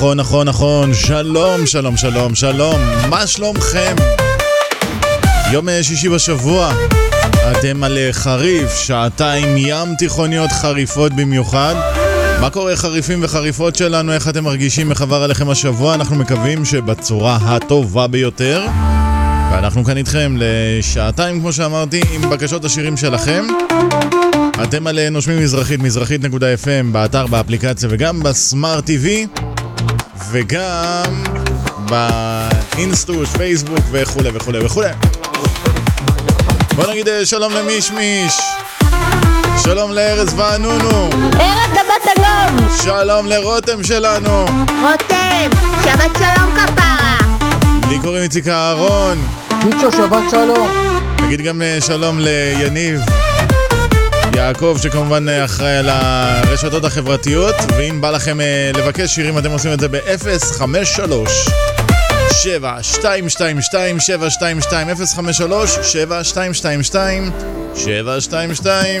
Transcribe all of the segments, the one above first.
נכון, נכון, נכון. שלום, שלום, שלום, שלום. מה שלומכם? יום שישי בשבוע. אתם על אה, חריף, שעתיים ים תיכוניות חריפות במיוחד. מה קורה חריפים וחריפות שלנו? איך אתם מרגישים? איך עבר עליכם השבוע? אנחנו מקווים שבצורה הטובה ביותר. ואנחנו כאן איתכם לשעתיים, כמו שאמרתי, עם בקשות השירים שלכם. אתם על אה, נושמים מזרחית, מזרחית.fm, באתר, באפליקציה וגם בסמארט TV וגם באינסטוש, פייסבוק וכולי וכולי וכולי. בוא נגיד אה, שלום למישמיש, שלום לארז וענונו, ארץ דבת שלום! שלום לרותם שלנו, רותם! שבת שלום כפרה! לי קוראים איציק אהרון, מיצ'ו, שבת שלום. נגיד גם אה, שלום ליניב. יעקב שכמובן אה, אחראי על הרשתות החברתיות ואם בא לכם אה, לבקש שירים אתם עושים את זה ב-053 7222 722 053 7222 722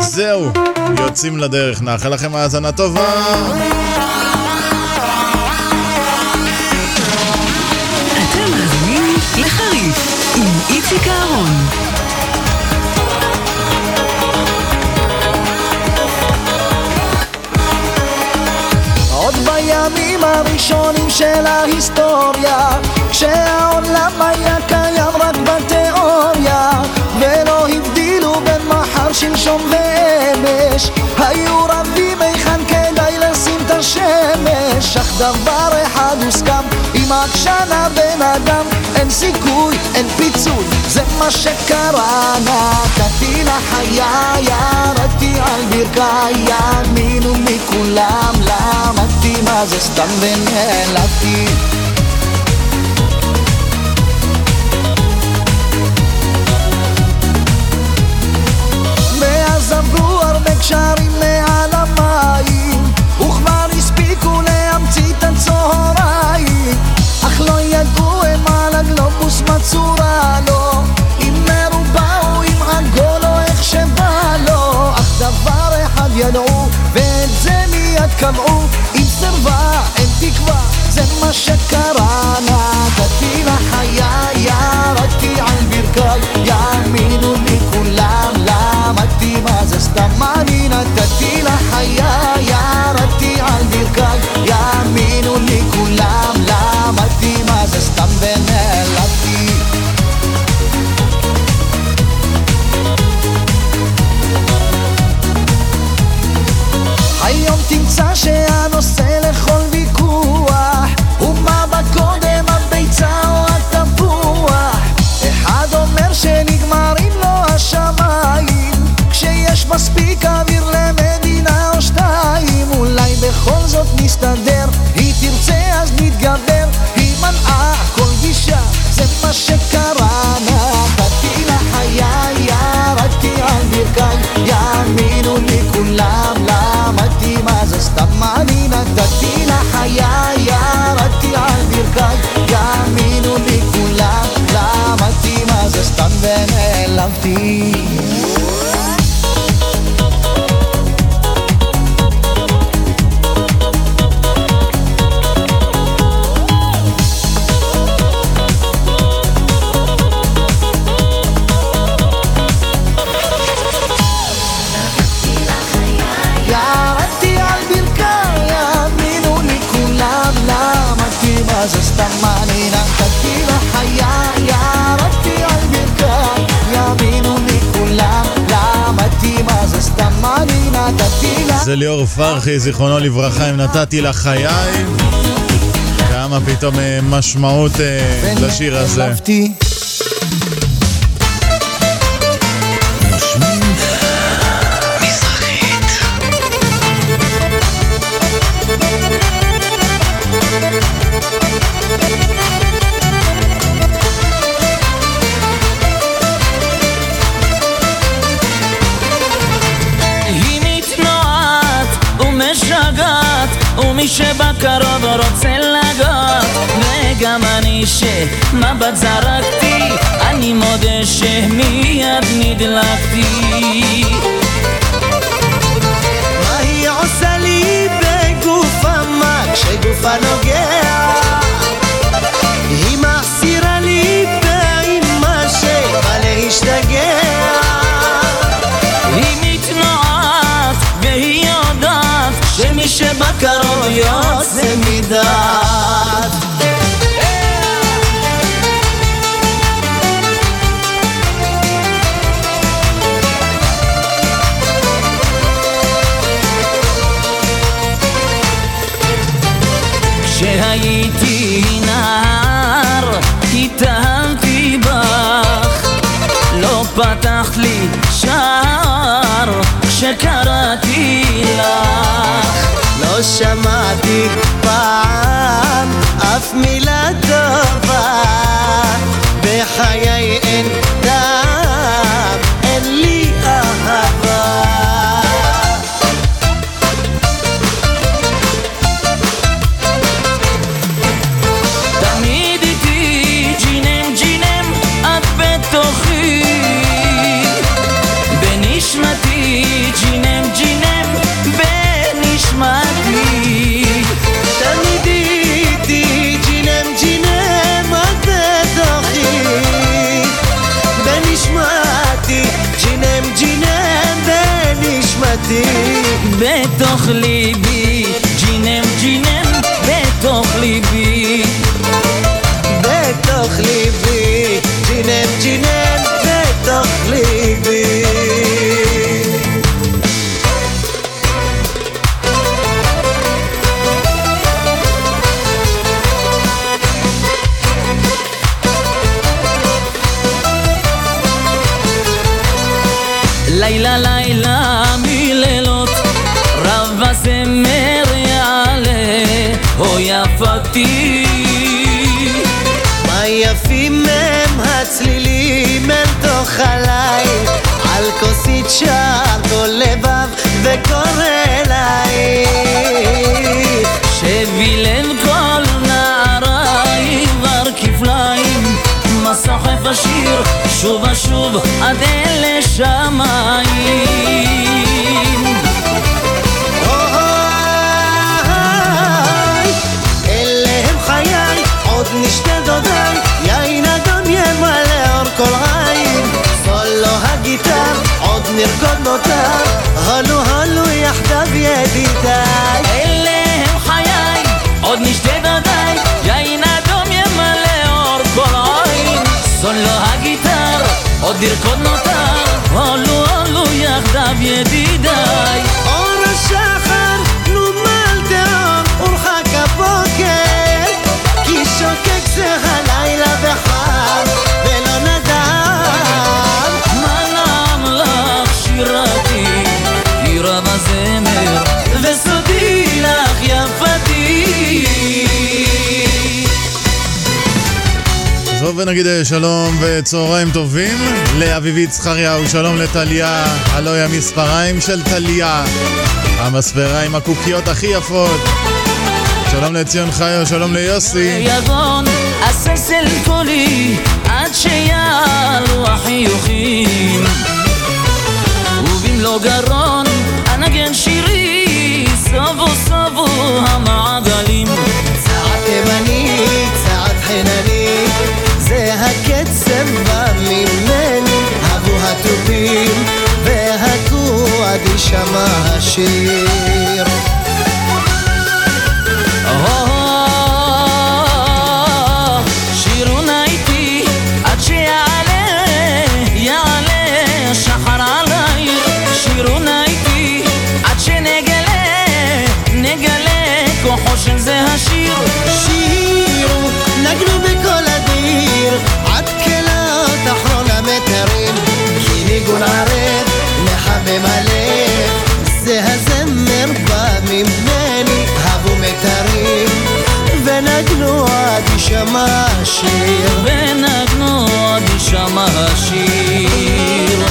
זהו, יוצאים לדרך, נאחל לכם האזנה טובה הראשונים של ההיסטוריה כשהעולם היה קיים רק בתיאוריה ולא הבדילו בין מחר, שלשום ואמש. היו רבים היכן כדאי לשים את השמש אך דבר אחד הוסכם אם עקשן הבן אדם אין סיכוי, אין פיצוי זה מה שקרה. נתתי לחיה ירדתי על ברכיי יאמינו מכולם למדתי מה זה סתם ונעלבתי. מאז עברו הרבה קשרים מעל המים וכבר הספיקו להמציא את הצהריים. אך לא ידעו הם על הגלובוס מה לו. אם מרובע או אם עגול או איך שבא לו. אך דבר אחד ידעו ואת זה מיד קבעו סירבה אין תקווה זה מה שקרה נתתי לחיה ירדתי על ברכיי יאמינו לי כולם למדתי מה זה סתם אני נתתי לחיה ירדתי על ברכיי יאמינו לי כולם למדתי מה זה סתם ונעלבתי פרחי, זיכרונו לברכה, אם נתתי לך חיי. כמה פתאום אה, משמעות אה, לשיר הזה. שבקרוב רוצה לגעת וגם אני שמבט זרקתי אני מודה שמיד נדלקתי. מה היא עושה לי בגופה מה כשגופה נוגע שבקרוב יוצא מדעת כשהייתי נער התאהבתי בך. לא פתחת לי שער כשקראתי לך שמעתי פעם אף מילה טובה. בחיי אין עוד נרקוד נותר, הולו הולו יחדיו ידידיי. טוב ונגיד אה, שלום וצהריים טובים לאביבית זכריהו, שלום לטליה, הלוי המספריים של טליה, המספרה עם הקוקיות הכי יפות. שלום לציון חיו, שלום ליוסי. יגון אסס אל קולי עד שיעלו החיוכים ובמלוא גרון אנגן שירי סובו סובו המעגלים יישמע השיר. יישמע השיר ונגנו עוד יישמע השיר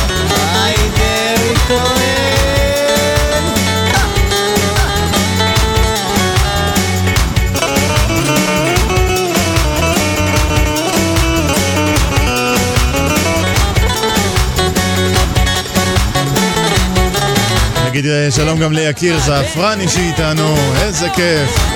היי דרעי כהן נגיד אה, שלום גם ליקיר זעפרני שאיתנו, איזה כיף.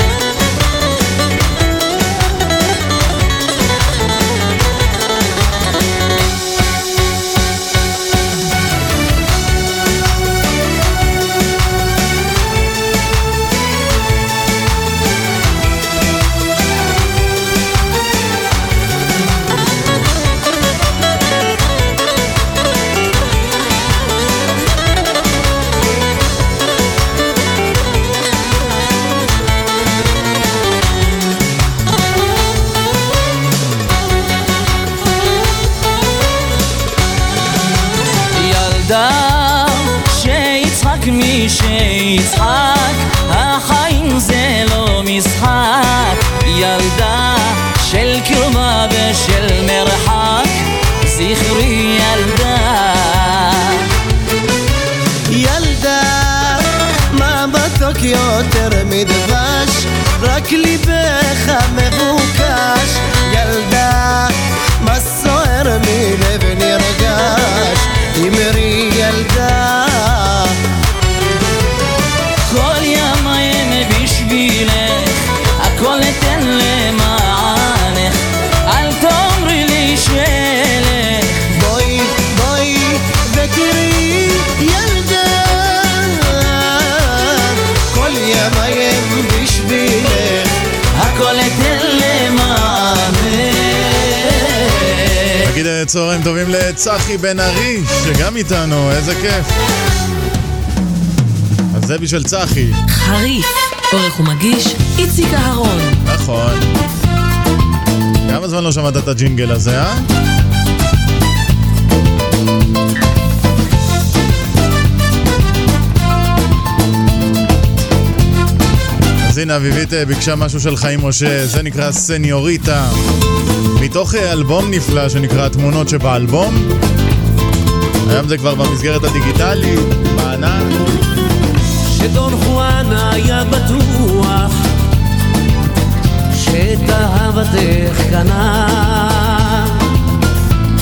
שיצחק החיים צהריים טובים לצחי בן ארי, שגם איתנו, איזה כיף. אז זה בשביל צחי, חריף, עורך ומגיש איציק אהרון. נכון. כמה זמן לא שמעת את הג'ינגל הזה, אה? אז הנה אביבית אה, ביקשה משהו של חיים משה, זה נקרא סניוריטה. מתוך אה, אלבום נפלא שנקרא תמונות שבאלבום. היום זה כבר במסגרת הדיגיטלית, בענן. שדון חואן היה בטוח שאת אהבתך קנה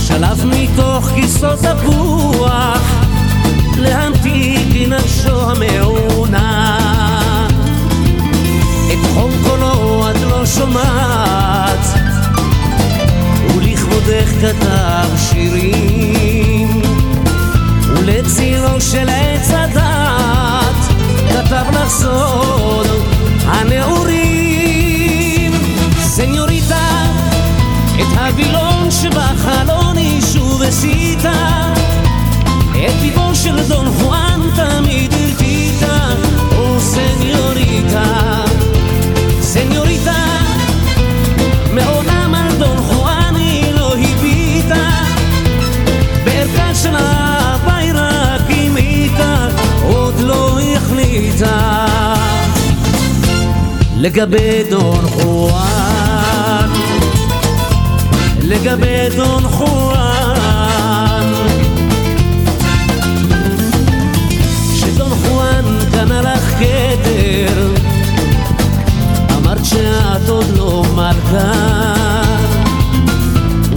שלף מתוך כיסו תפוח להמתיק לנפשו המעונה את חום קולו את לא שומעת ולכבודך כתב שירים. ולצילו של עץ הדת כתב לך סוד הנעורים. סניוריטה את הווילון שבחלון היא שוב הסיתה את ליבו של דון חואן תמיד הרטיטה. או סניוריטה לגבי דון חואן. לגבי דון חואן. שדון חואן קנה לך כתר אמרת שאת עוד לא מלכה.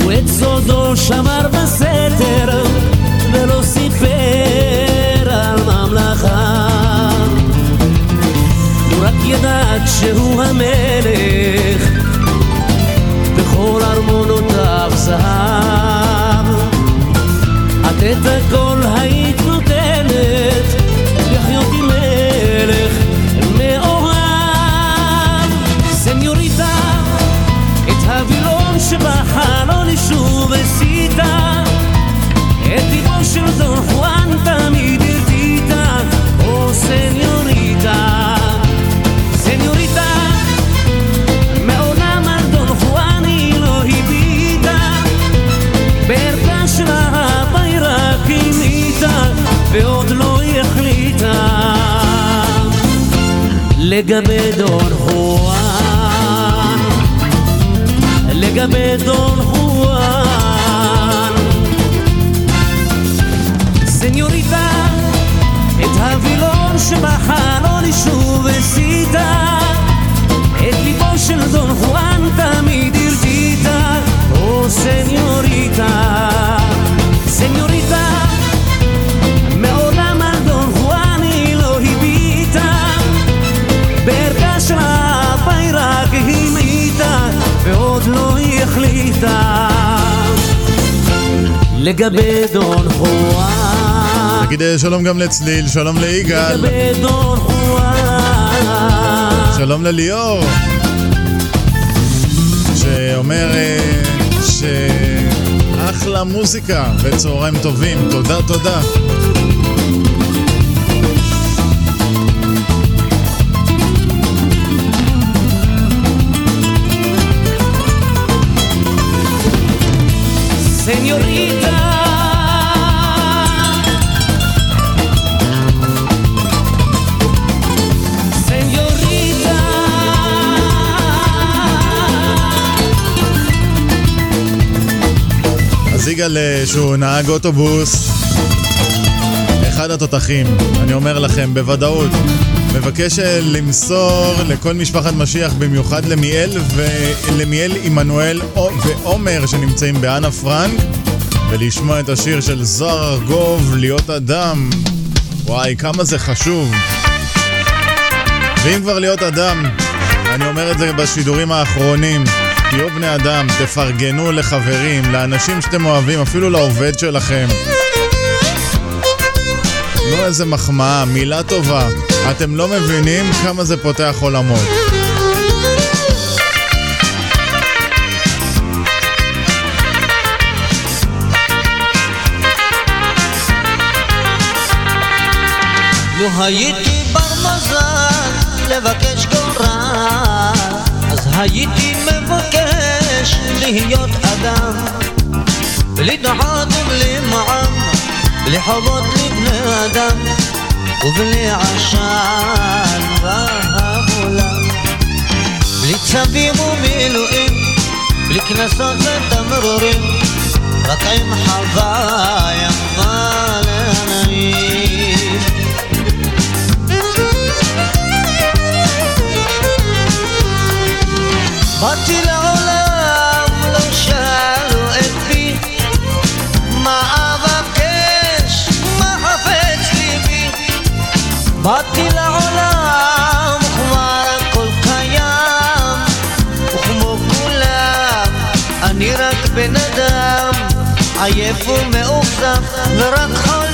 ואת סודו שמר בסתר ולא סיפר על ממלכה רק ידעת שהוא המלך. בכל ארמונותיו זהב. את את הכל היית נותנת לחיות עם מלך מאוהב סניוריטה את הווילון שבחלון שוב הסיתה את ליבו של דון חואן תמיד הרטיטה. או סניוריטה לגבי דון חואן לגבי דון חואן. סניוריטה, את הווילון שבחלון שוב הסיתה, את ליבו של דון חואן תמיד הרטיטה, או סניוריטה, סניוריטה, לגבי דון חואן נגיד אה, שלום גם לצליל, שלום ליגאל, לגבי דון חואן שלום לליאור, שאומר אה, שאחלה מוזיקה וצהריים טובים, תודה תודה. סניוריטה אז יגאל אה, שהוא נהג אוטובוס, אחד התותחים, אני אומר לכם בוודאות. מבקש אה, למסור לכל משפחת משיח, במיוחד למיאל ולמיאל עמנואל ועומר שנמצאים באנה פרנק, ולשמוע את השיר של זוהר ארגוב, להיות אדם. וואי, כמה זה חשוב. ואם כבר להיות אדם, אני אומר את זה בשידורים האחרונים, תהיו בני אדם, תפרגנו לחברים, לאנשים שאתם אוהבים, אפילו לעובד שלכם. תנו איזה מחמאה, מילה טובה. אתם לא מבינים כמה זה פותח עולמות. לו הייתי בר מזל לבקש גורל אז הייתי מבקש להיות אדם בלי דחת ובלי מעם בלי חובות לבני אדם ובלי עשן והמולה בלי צווים ומילואים בלי קנסות ותמרורים רק עם חווה יפה לעניים באתי לעולם, עייף ומאוכזב ורק חולם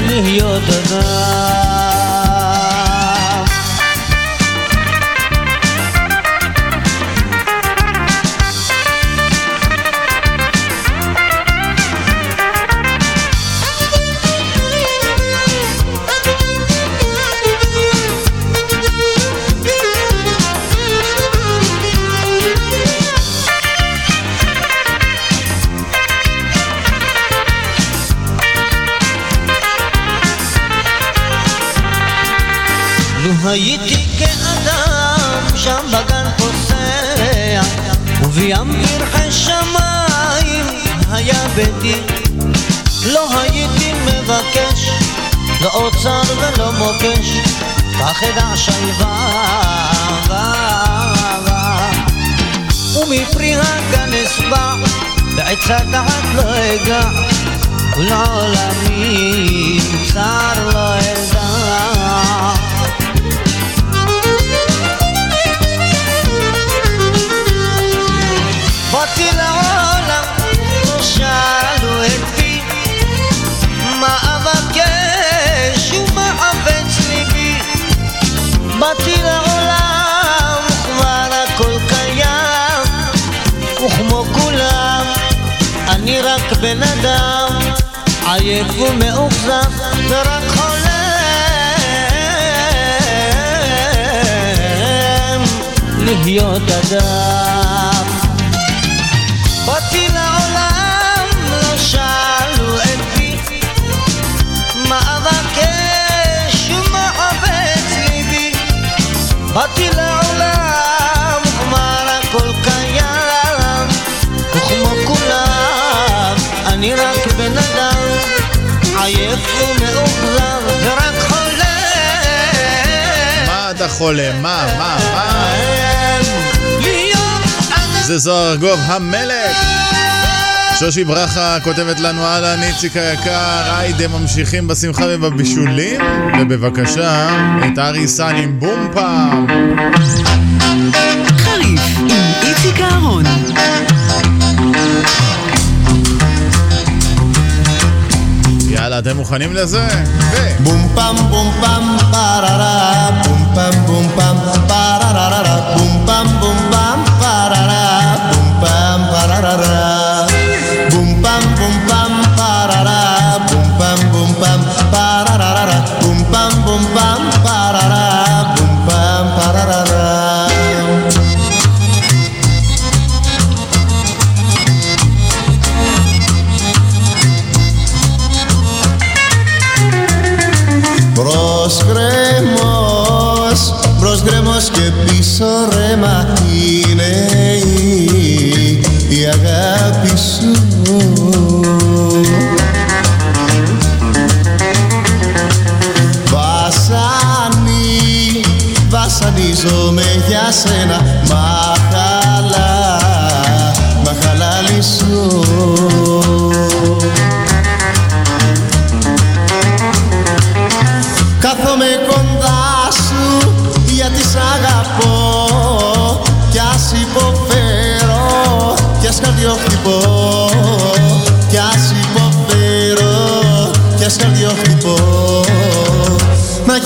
להיות אדם דם. אותי לעולם לא שאלו את פי, מה אבקש ומה עובץ ליבי. אותי לעולם כבר הכל קיים, וכמו כולם אני רק בן אדם, עייף ומאוכזב ורק חולם. מה אתה חולם? מה? מה? מה? זה זוהר ארגוב המלך! שושי ברכה כותבת לנו אהלן איציק היקר, היידה ממשיכים בשמחה ובבישולים ובבקשה את ארי סן עם בום פעם חריף עם איציק אהרון. יאללה, אתם מוכנים לזה? ו... בום פעם בום פעם פררה בום פעם בום פעם פררה בום פעם בום פעם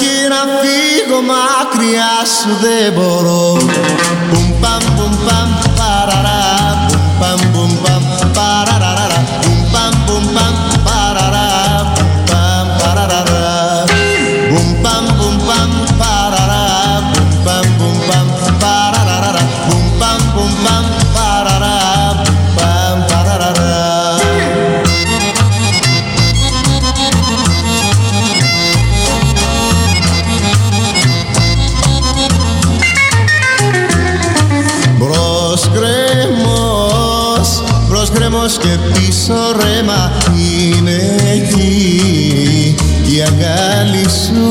Μα και να φύγω μακριά σου δεν μπορώ. Πουμ παμ πουμ παμ παραρά Πουμ παμ πουμ παμ μπρος γκρέμος και πίσω ρέμα είναι εκεί. Η αγκάλι σου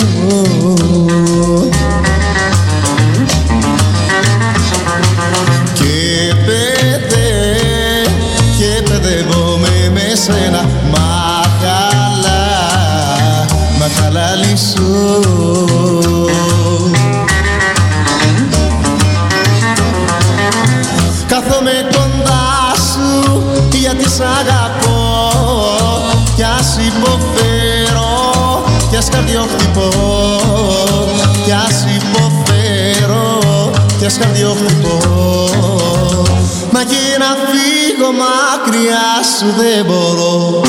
καρδιοχτυπώ Κι ας υποφέρω, κι ας καρδιοχτυπώ. Μα και να φύγω μακριά σου δεν μπορώ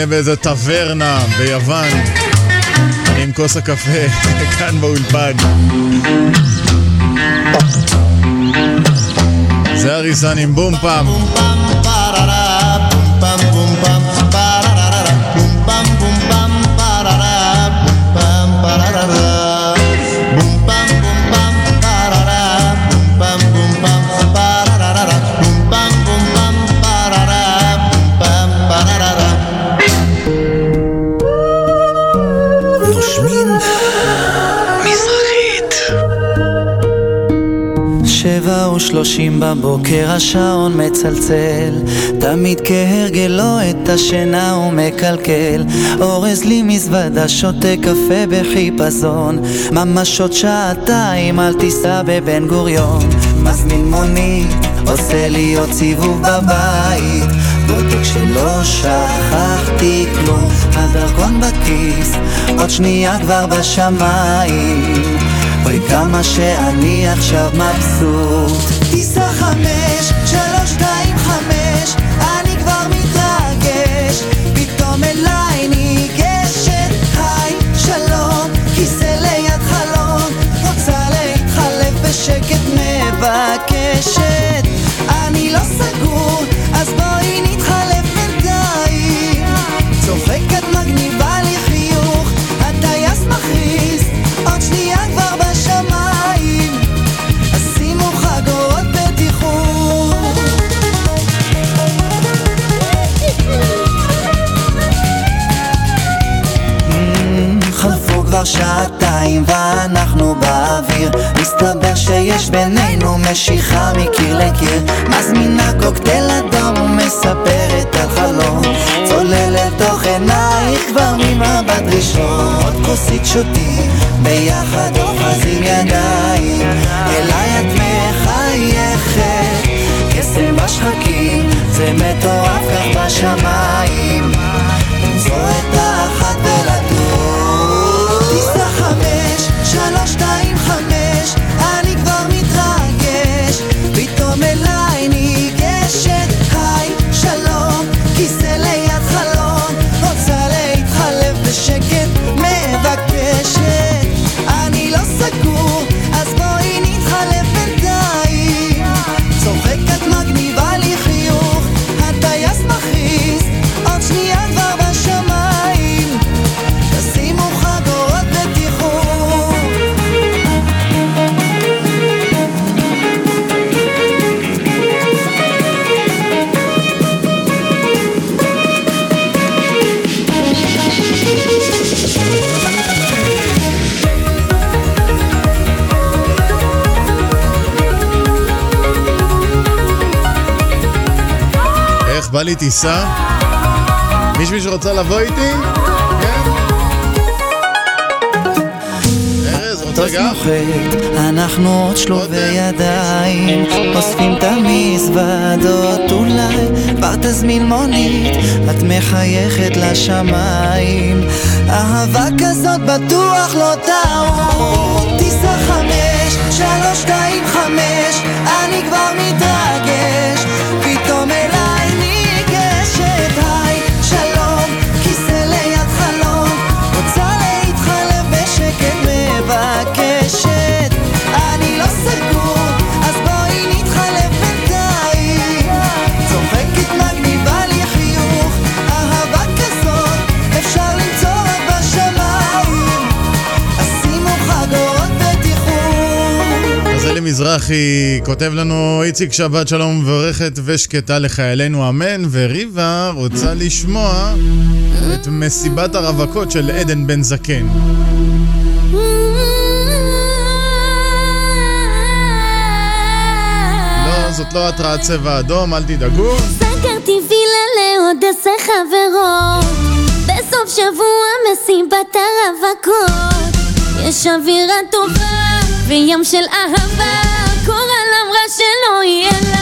אהיה באיזה טברנה ביוון, עם כוס הקפה כאן באולפן. זה אריסן עם בום פעם. שבע ושלושים בבוקר השעון מצלצל תמיד כהרגלו את השינה הוא מקלקל. אורז לי מזוודה שותה קפה בחיפזון ממש עוד שעתיים אל תיסע בבן גוריון. מזמין מונית עושה לי עוד סיבוב בבית. בודק שלא שכחתי כלום הדרכון בכיס עוד שנייה כבר בשמיים. אוי כמה שאני עכשיו מבסוט חמש, כבר מבקשת. אני לא סגור, אז בואי כבר שעתיים ואנחנו באוויר. מסתבר שיש בינינו משיכה מקיר לקיר. מזמינה קוקטייל אדום ומספרת על חלום. צולל לתוך עינייך כבר ממבט ראשון. עוד כוסית שותים ביחד אוחזים ידיים. אליי את מחייכת. קסם בשחקים זה מטורף כך בשמיים בא לי טיסה? מישהו שרוצה לבוא איתי? כן? ארז, רוצה מטוס גם? נוחת, אנחנו עוד שלובי ידיים אוספים את המזוודות אולי כבר תזמין מונית את מחייכת לשמיים אהבה כזאת בטוח לא טעות טיסה חמש, שלוש, שתיים, חמש אלי מזרחי כותב לנו איציק שבת שלום מברכת ושקטה לחיילינו אמן. וריבה רוצה לשמוע את מסיבת הרווקות של עדן בן זקן. לא, זאת לא התרעת צבע אדום, אל תדאגו. סגרתי וילה לעוד עשר חברות. בסוף שבוע מסיבת הרווקות. יש אווירה טובה וים של אהבה קורל אמרה שלא יהיה לנו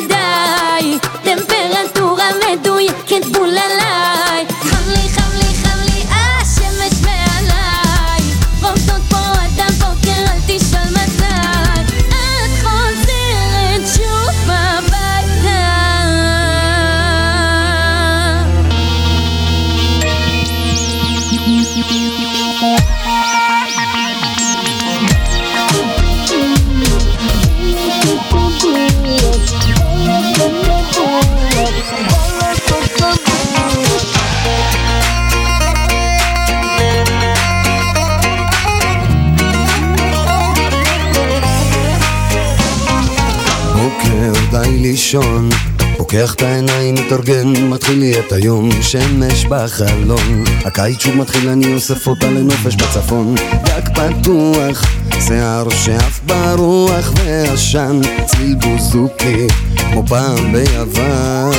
מדי לישון. פוקח את העיניים, מתארגן, מתחיל לי את היום שמש בחלון. הקיץ שוב מתחיל, אני אוסף אותה לנופש בצפון. גג פתוח, שיער שאף ברוח ועשן. צליל בוזוקי, כמו פעם ביוון.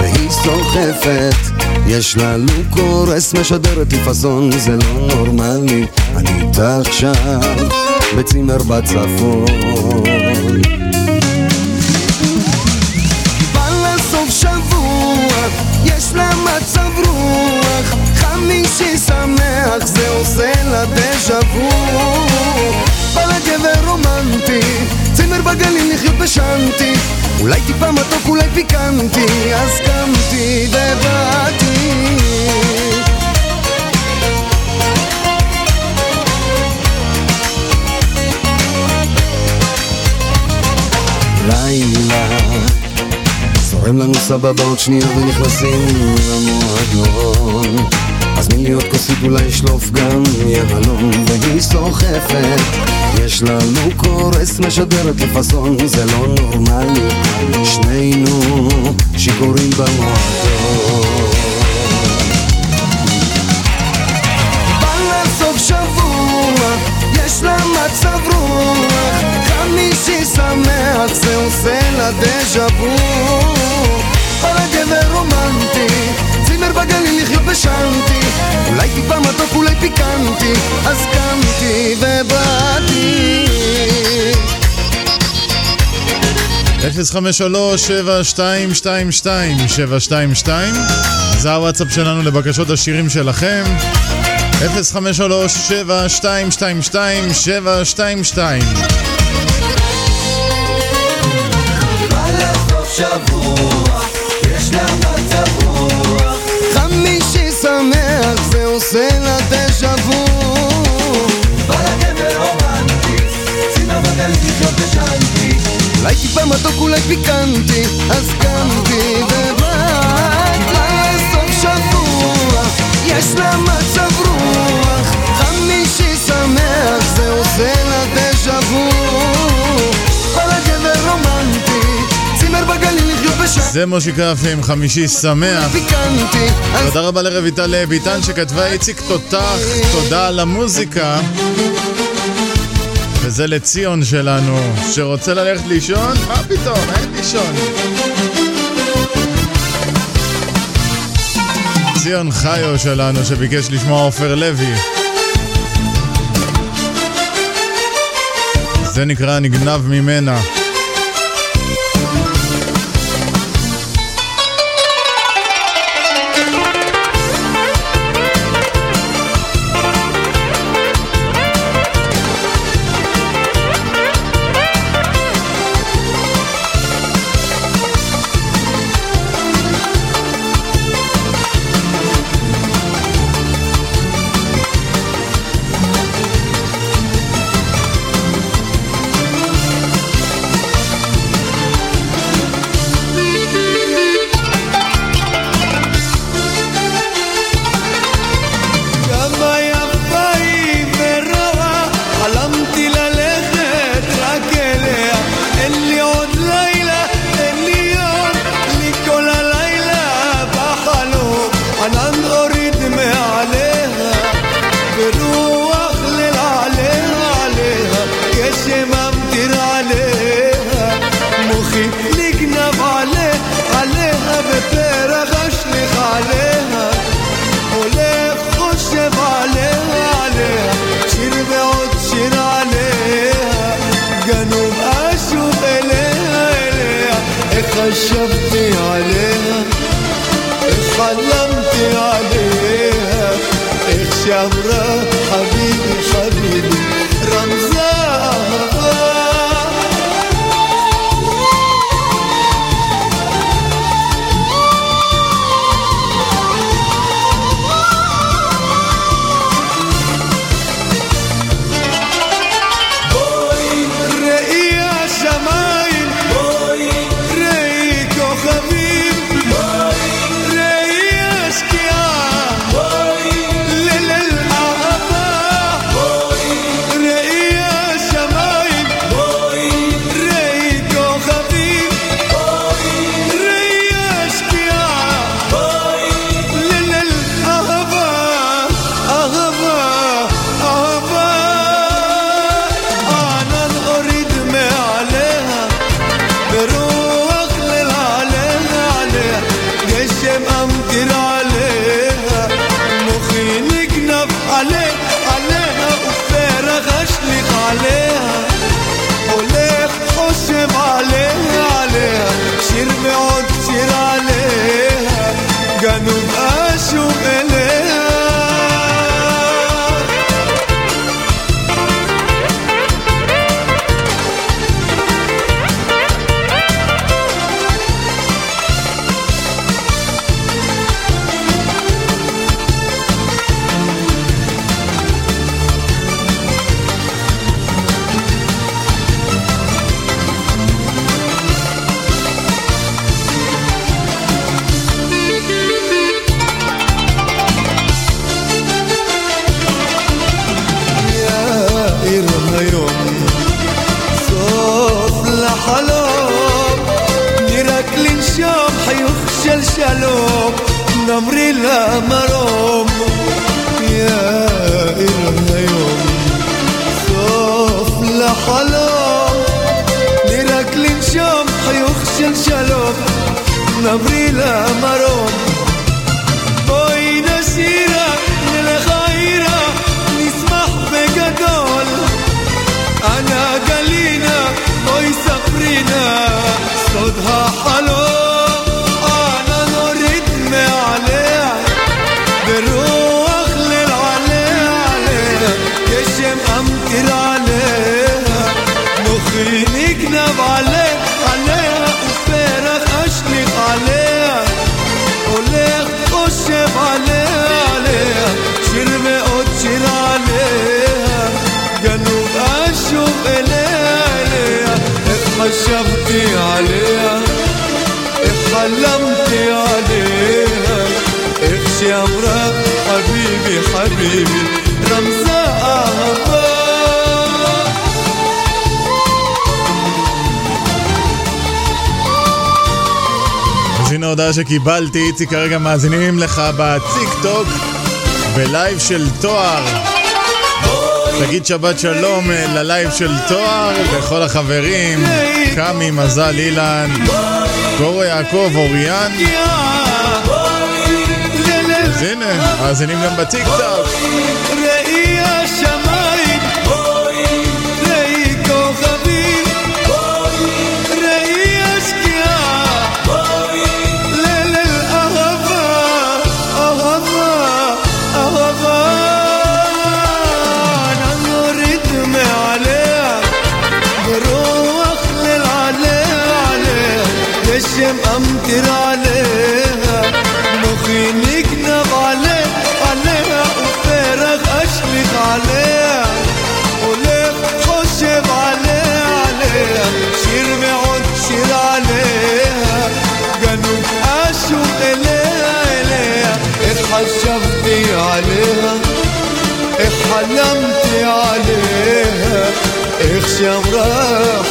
והיא סוחפת, יש לה לוק קורס, משדרת לי פאזון, זה לא נורמלי אני איתך שם, בצימר בצפון חמישי שמח, זה עושה לה דז'ה וו. בא לה גבר רומנטי, צימר בגליל לחיות בשנטי. אולי טיפה מתוק, אולי פיקנטי, אז קמתי ובאתי. לילה. זורם לנו סבבה עוד שנייה ונכנסים למועדון לי עוד כוסית אולי אשלוף גם יהלום? והיא סוחפת. יש לנו קורס משדרת לפאסון זה לא נורמלי. שנינו שיכורים שבוע, יש לה מצב רוח. חמישי שמח, זה עושה לה דז'ה וו. בא לה גבר רומנטי, צימר בגליל לחיות בשנטי אולי טיפה מתוק, אולי פיקנטי, אז קמתי ובאתי. 053-7222-722 זה הוואטסאפ שלנו לבקשות השירים שלכם. 053-7222-722 חמישי זה עושה לה דז'ה וו. בא לה גבר רומנטי, צימר בגליל לחיות בשנטי אולי טיפה מתוק, אולי פיקנטי, אז קמתי ובאת לסוף שבוע, יש לה מצב רוח, חמישי שמח, זה זה מושי קרפי עם חמישי שמח תודה רבה לרויטל ביטן שכתבה איציק תותח, תודה על המוזיקה. וזה לציון שלנו, שרוצה ללכת לישון? מה פתאום, אין לישון. ציון חיו שלנו שביקש לשמוע עופר לוי. זה נקרא נגנב ממנה. חביבי, רמזה אהבה אז הנה הודעה שקיבלתי, איציק כרגע מאזינים לך בטיק טוק, ב live של תואר. תגיד שבת שלום אה, ל live של תואר, לכל החברים, קמי, מזל, אילן, דורו יעקב, אוריאן. הנה, מאזינים גם בטיק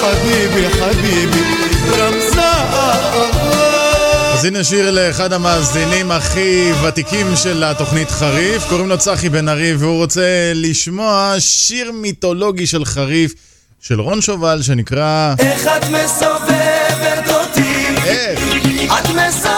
חביבי חביבי, רמזה אהבה אז הנה שיר לאחד המאזינים הכי ותיקים של התוכנית חריף, קוראים לו צחי בן ארי, והוא רוצה לשמוע שיר מיתולוגי של חריף, של רון שובל, שנקרא... איך את מסובבת אותי? איך? את מסובבת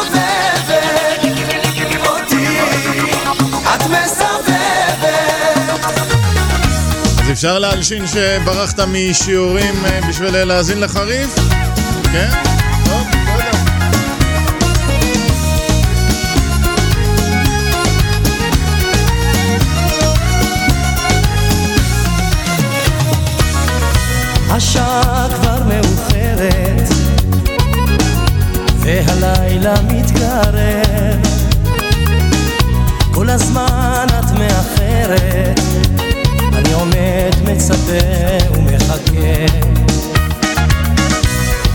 אפשר להלשין שברחת משיעורים אה, בשביל להאזין לחריף? כן? טוב, בסדר. השעה כבר מאוחרת והלילה מתקרב כל הזמן מצפה ומחכה.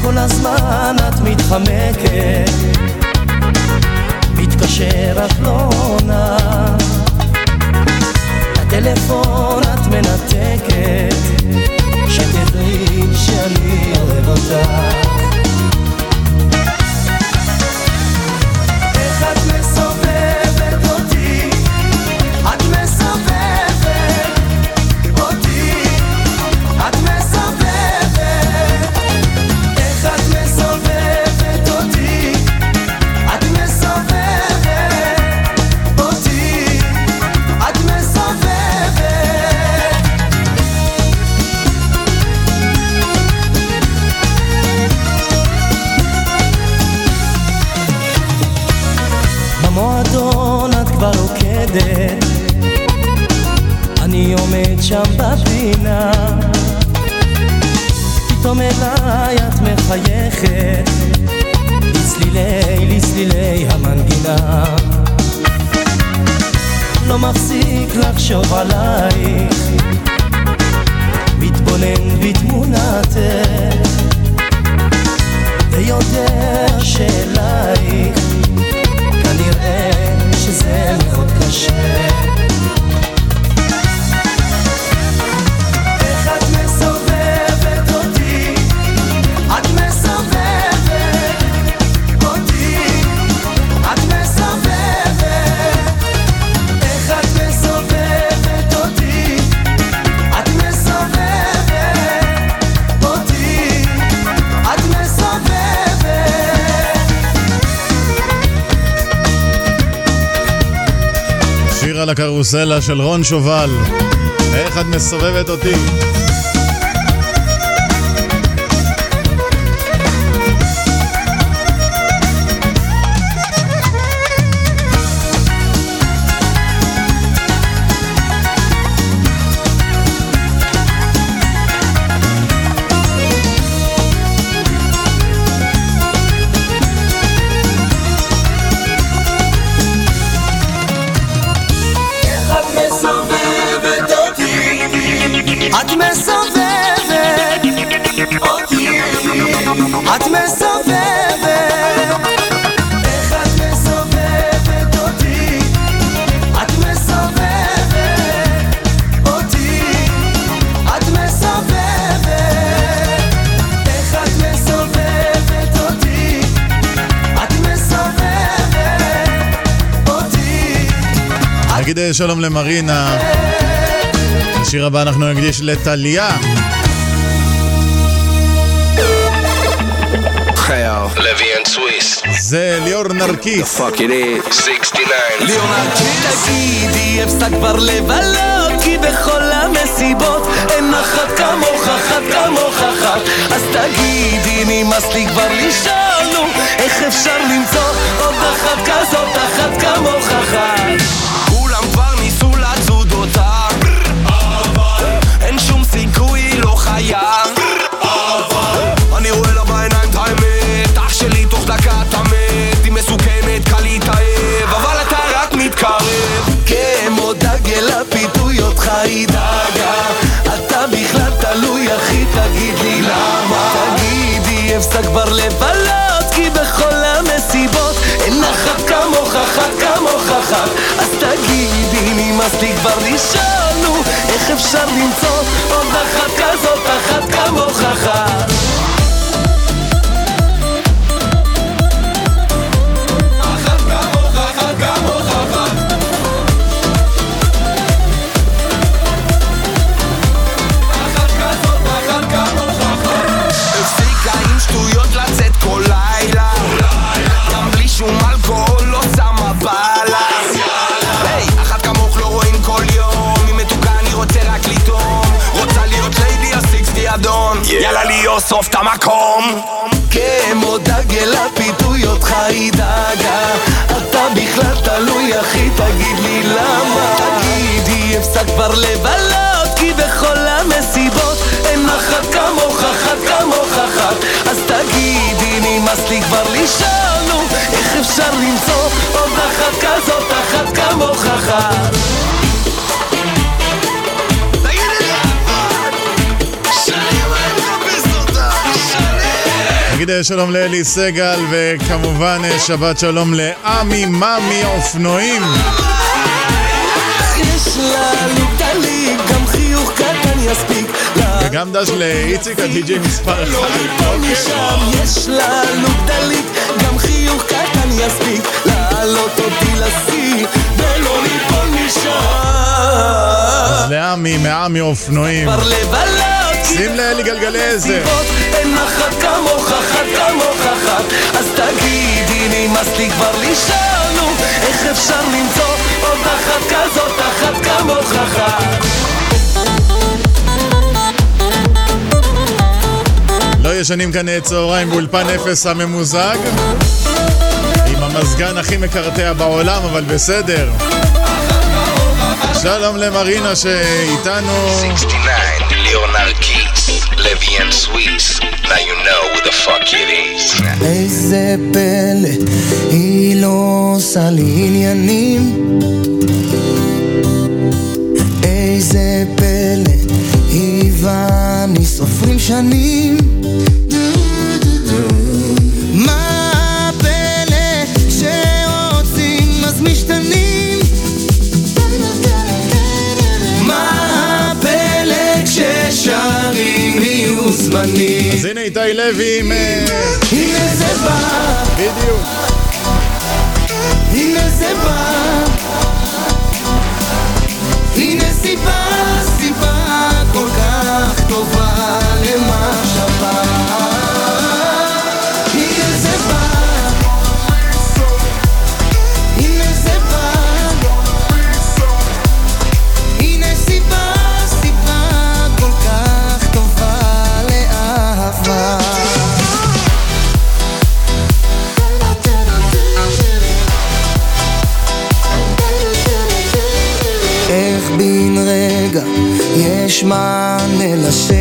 כל הזמן את מתחמקת. מתקשר את לא עונה. הטלפון את מנתקת. שתדעי שאני אוהב אותך לחשוב עלייך. מתבונן בתמונתך ויודע שאלייך כנראה שזה מאוד קשה הקרוסלה של רון שובל. איך את מסובבת אותי? שלום למרינה. השיר הבא אנחנו נקדיש לטליה. זה ליאור נרקיס. Fuck it is. 69. ליאונרד תגידי אפסק כבר לבלות כי בכל המסיבות אין אחת כמוך אחת כמוך אחת אז תגידי נמאס לי כבר לשאול נו איך אפשר למצוא עוד אחת כזאת אחת כמוך אחת כבר לבלות כי בכל המסיבות אין אחת כמוך אחת כמוך אחת. אז תגידי נמאס לי כבר לשאול נו איך אפשר למצוא עוד אחת כזאת אחת כמוך אחת אדון. יאללה ליאור שרוף את המקום. כמו דגל הפיתוי אותך היא דאגה אתה בכלל תלוי אחי תגיד לי למה. תגידי הפסק כבר לבלות כי בכל המסיבות אין אחת כמוך אחת כמוך אחת. אז תגידי נמאס לי כבר נו איך אפשר למצוא עוד אחת כזאת אחת כמוך אחת נגיד אה, שלום לאלי סגל, וכמובן אה, שבת שלום לעמי ממי אופנועים. וגם דש לאיציק הדי-ג'יי מספר לא אחד. ליפול משם, יש לה לוק דליק, גם חיוך קטן יספיק להעלות אותי לשיא ולא ליפול משם אז לעמי, מעמי אופנועים. כבר לבלות שים לאלי גלגלי איזה. אין אחת כמוך, אחת כמוך אחת אז תגידי, נמאס לי כבר נו איך אפשר למצוא עוד אחת כזאת, אחת כמוך אחת לא ישנים כאן צהריים באולפן אפס הממוזג. עם המזגן הכי מקרטע בעולם, אבל בסדר. שלום למרינה שאיתנו. 69. ליאונרד קיס. Levy and Swiss. Now you know who the fuck it is. איזה פלא, היא לא עושה לי עניינים איזה פלא, היא ואני סופרים שנים זמנים אז הנה איתי לוי עם... אה, הנה זה בא, בדיוק. הנה זה בא יש מענה לשאלות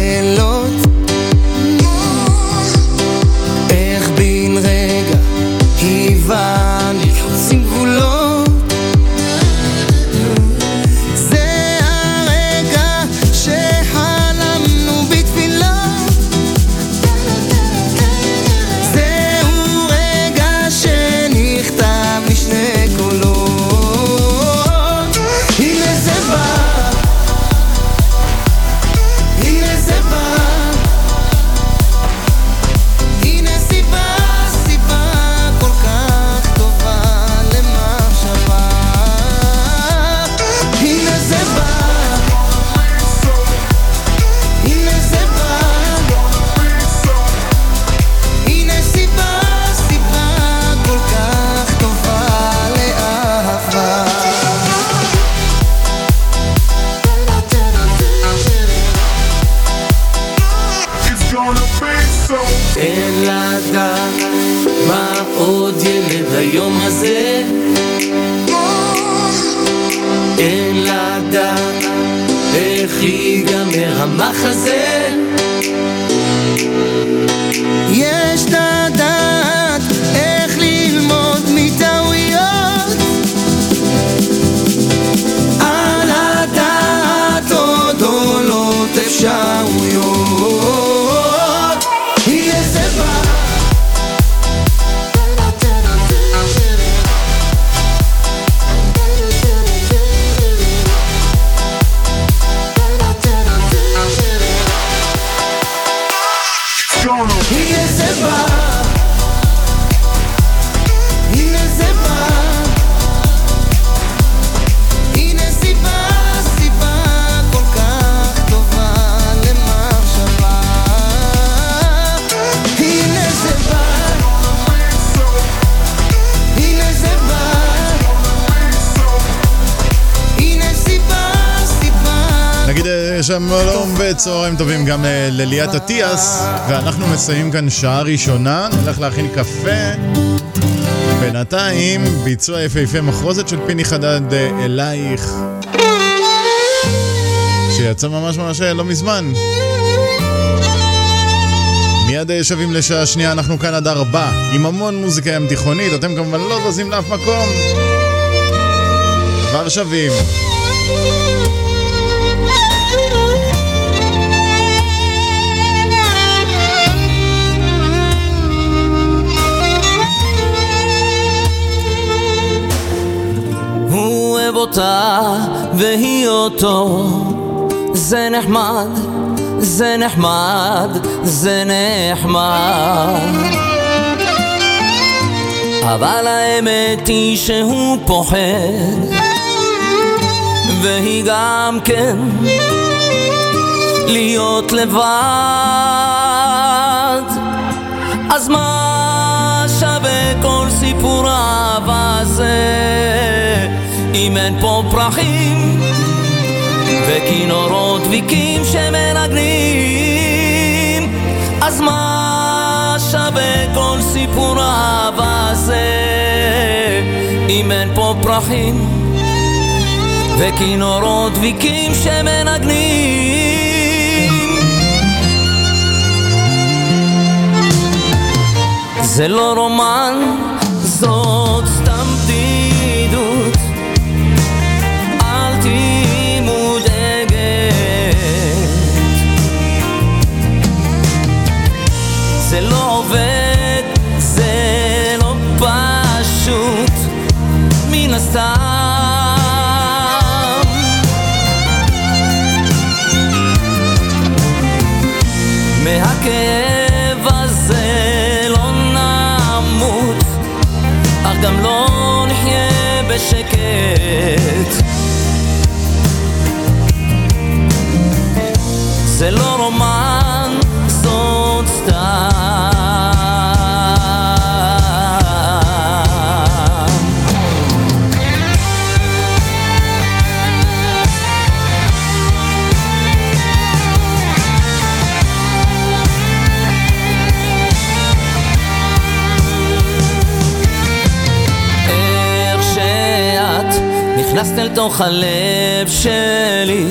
ייגמר שלום וצהריים טובים גם אה, לליאת אטיאס, ואנחנו מסיימים כאן שעה ראשונה, נלך להכין קפה. בינתיים, ביצוע יפהפה מחרוזת של פיני חדד אה, אלייך, שיצא ממש ממש אה, לא מזמן. מיד שבים לשעה שנייה, אנחנו כאן עד ארבע, עם המון מוזיקה ים תיכונית, אתם כמובן לא זזים לאף מקום. כבר שבים. אותה והיא אותו. זה נחמד, זה נחמד, זה נחמד. אבל האמת היא שהוא פוחד והיא גם כן להיות לבד. אז מה שווה כל סיפור האהבה הזה אם אין פה פרחים וכינורות דביקים שמנגנים אז מה שווה כל סיפור האהבה הזה? אם אין פה פרחים וכינורות דביקים שמנגנים זה לא רומן, מהכאב הזה לא נמות אך גם לא נחיה בשקט נכנסת אל תוך הלב שלי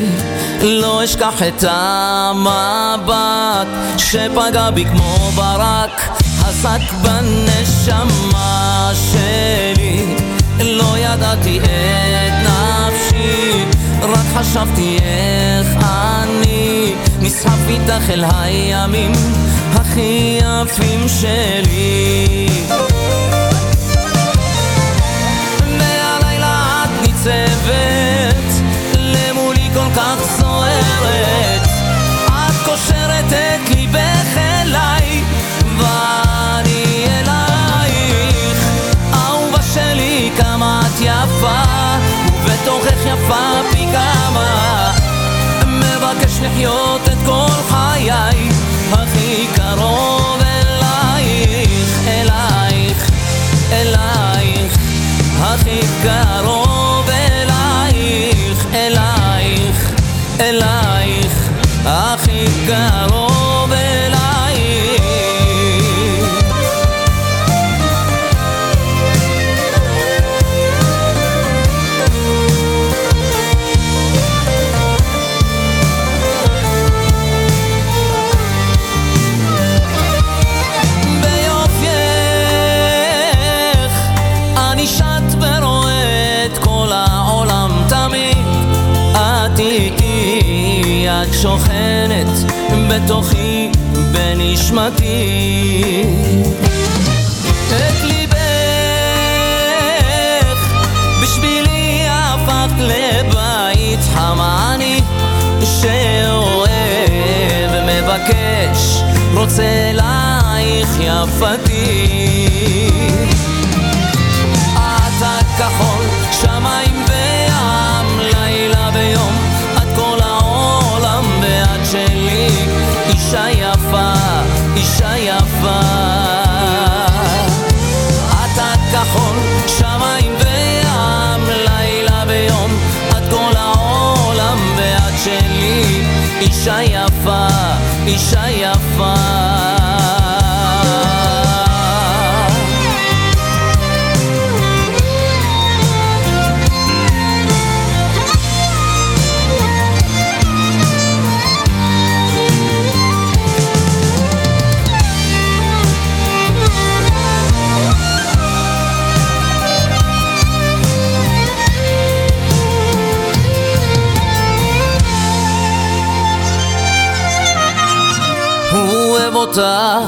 לא אשכח את המבט שפגע בי כמו ברק, עסק בנשמה שלי. לא ידעתי את נפשי, רק חשבתי איך אני נסחף איתך אל הימים הכי יפים שלי. ניצבת, למולי כל כך סוערת, את קושרת את ליבך אליי, ואני אלייך. אהובה שלי, כמה את יפה, ובתוכך יפה פי כמה. מבקש לחיות את כל חיי, הכי קרוב אלייך, אלייך, אלייך, הכי קרוב אלייך, אלייך, שוכנת בתוכי, בנשמתי. את ליבך בשבילי הפכת לבית חם אני שאוהב, מבקש, רוצה אלייך יפתי אישה יפה, אישה יפה. אותה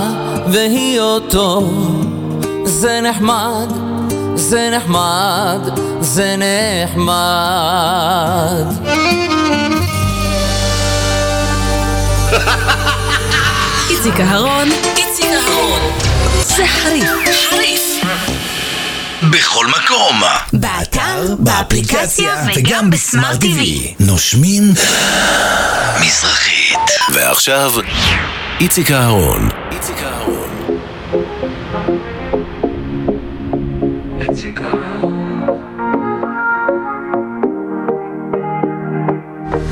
והיא אותו זה נחמד, זה נחמד, זה נחמד איציק אהרון, איציק אהרון. זה חריף. חריף. בכל מקום. באתר, באפליקציה וגם בסמארט TV. נושמים מזרחית. ועכשיו, איציק אהרון. איציק אהרון.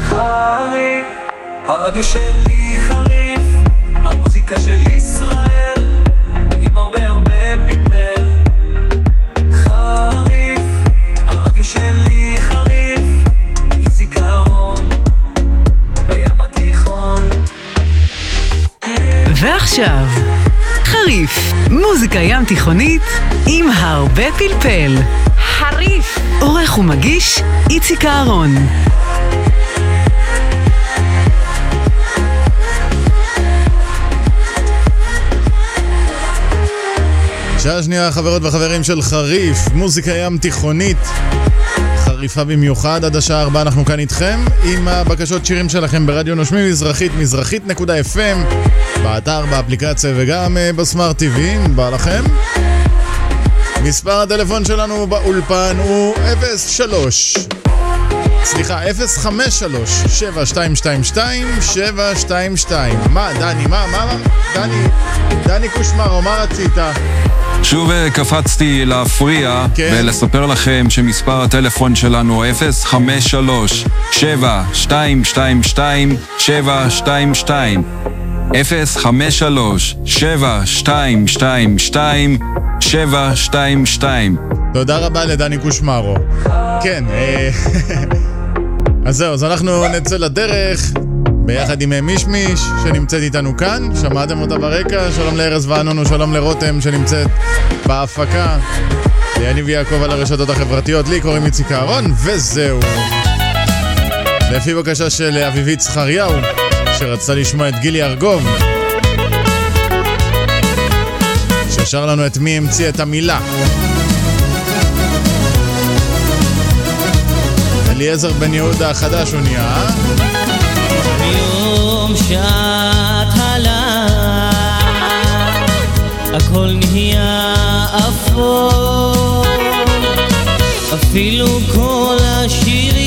חריף, הרדיו שלי חריף, המוזיקה של ישראל, ועכשיו, חריף, מוזיקה ים תיכונית עם הרבה פלפל. חריף. עורך ומגיש איציק אהרון. שעה שנייה, חברות וחברים של חריף, מוזיקה ים תיכונית. חריפה במיוחד, עד השעה 4 אנחנו כאן איתכם עם הבקשות שירים שלכם ברדיו נושמים מזרחית, מזרחית.fm באתר, באפליקציה וגם אה, בסמארט TV, בא לכם? מספר הטלפון שלנו באולפן הוא 03 סליחה, 053-7222-722 מה, דני, מה, מה? דני, דני קושמרו, מה רצית? שוב אה, קפצתי להפריע כן. ולספר לכם שמספר הטלפון שלנו 053-722-722 053-722-722 תודה רבה לדני קושמרו. כן, אה, אז זהו, אז אנחנו נצא לדרך ביחד עם מישמיש שנמצאת איתנו כאן, שמעתם אותה ברקע, שלום לארז וענון ושלום לרותם שנמצאת בהפקה. ליניב יעקב על הרשתות החברתיות, לי קוראים איציק אהרון, וזהו. לפי בקשה של אביבית זכריהו, שרצתה לשמוע את גילי ארגוב, ששר לנו את מי המציא את המילה. אליעזר בן יהודה החדש הוא נהיה, אה? שעת הלך, הכל נהיה אפור, אפילו כל השירים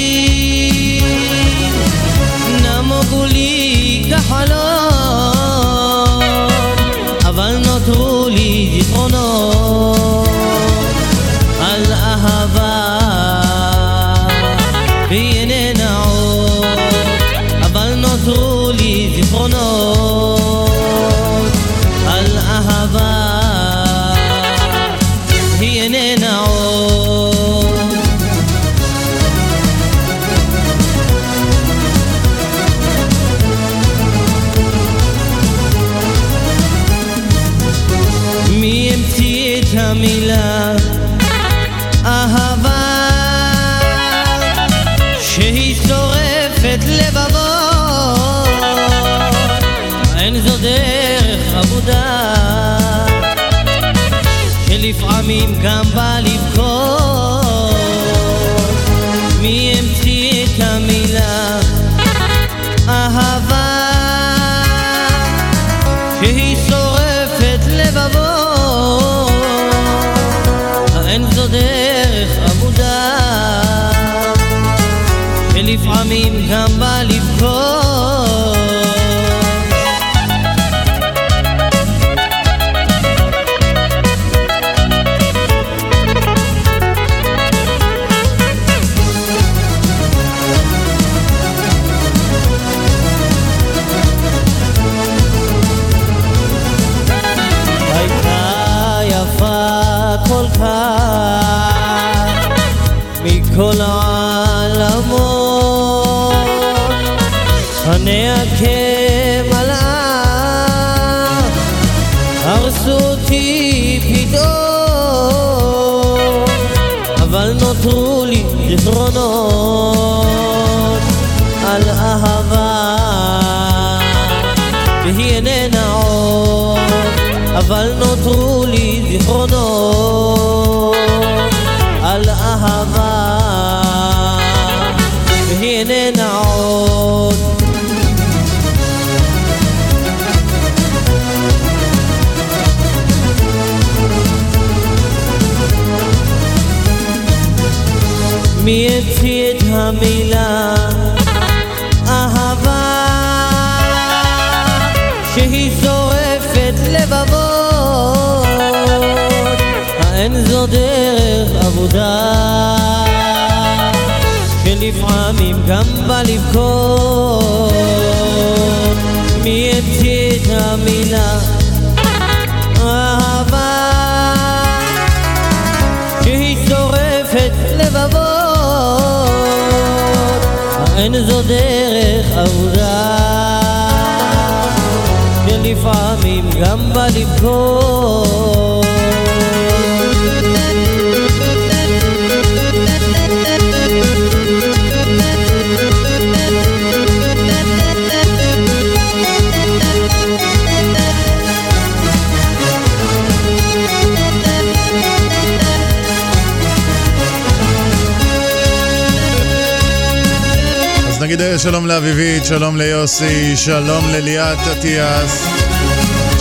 שלום לאביבית, שלום ליוסי, שלום לליאת אטיאס.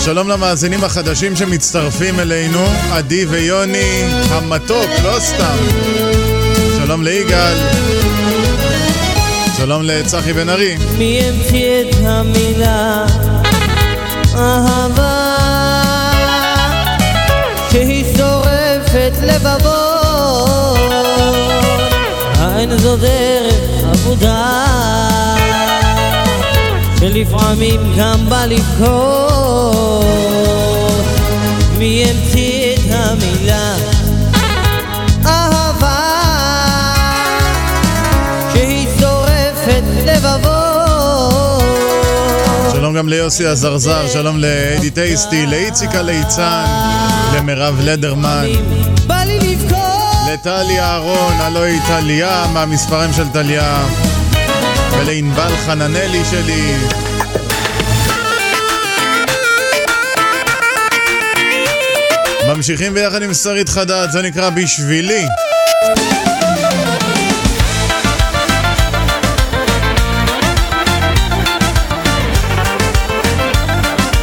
שלום למאזינים החדשים שמצטרפים אלינו, עדי ויוני המתוק, לא סתם. שלום ליגאל. שלום לצחי בן ארי. מי המציא את המילה אהבה שהיא שורפת לבבות האין זו דרך ולפעמים גם בא לבכור מי ימציא את המילה? אהבה. שהיא שורפת לבבות. שלום גם ליוסי הזרזר, שלום לאדי טייסטי, לאיציק הליצן, למירב לדרמן לטלי אהרון, הלוא היא טליה מהמספרים של טליה. ולענבל חננאלי שלי. ממשיכים ביחד עם שרית חדד, זה נקרא בשבילי.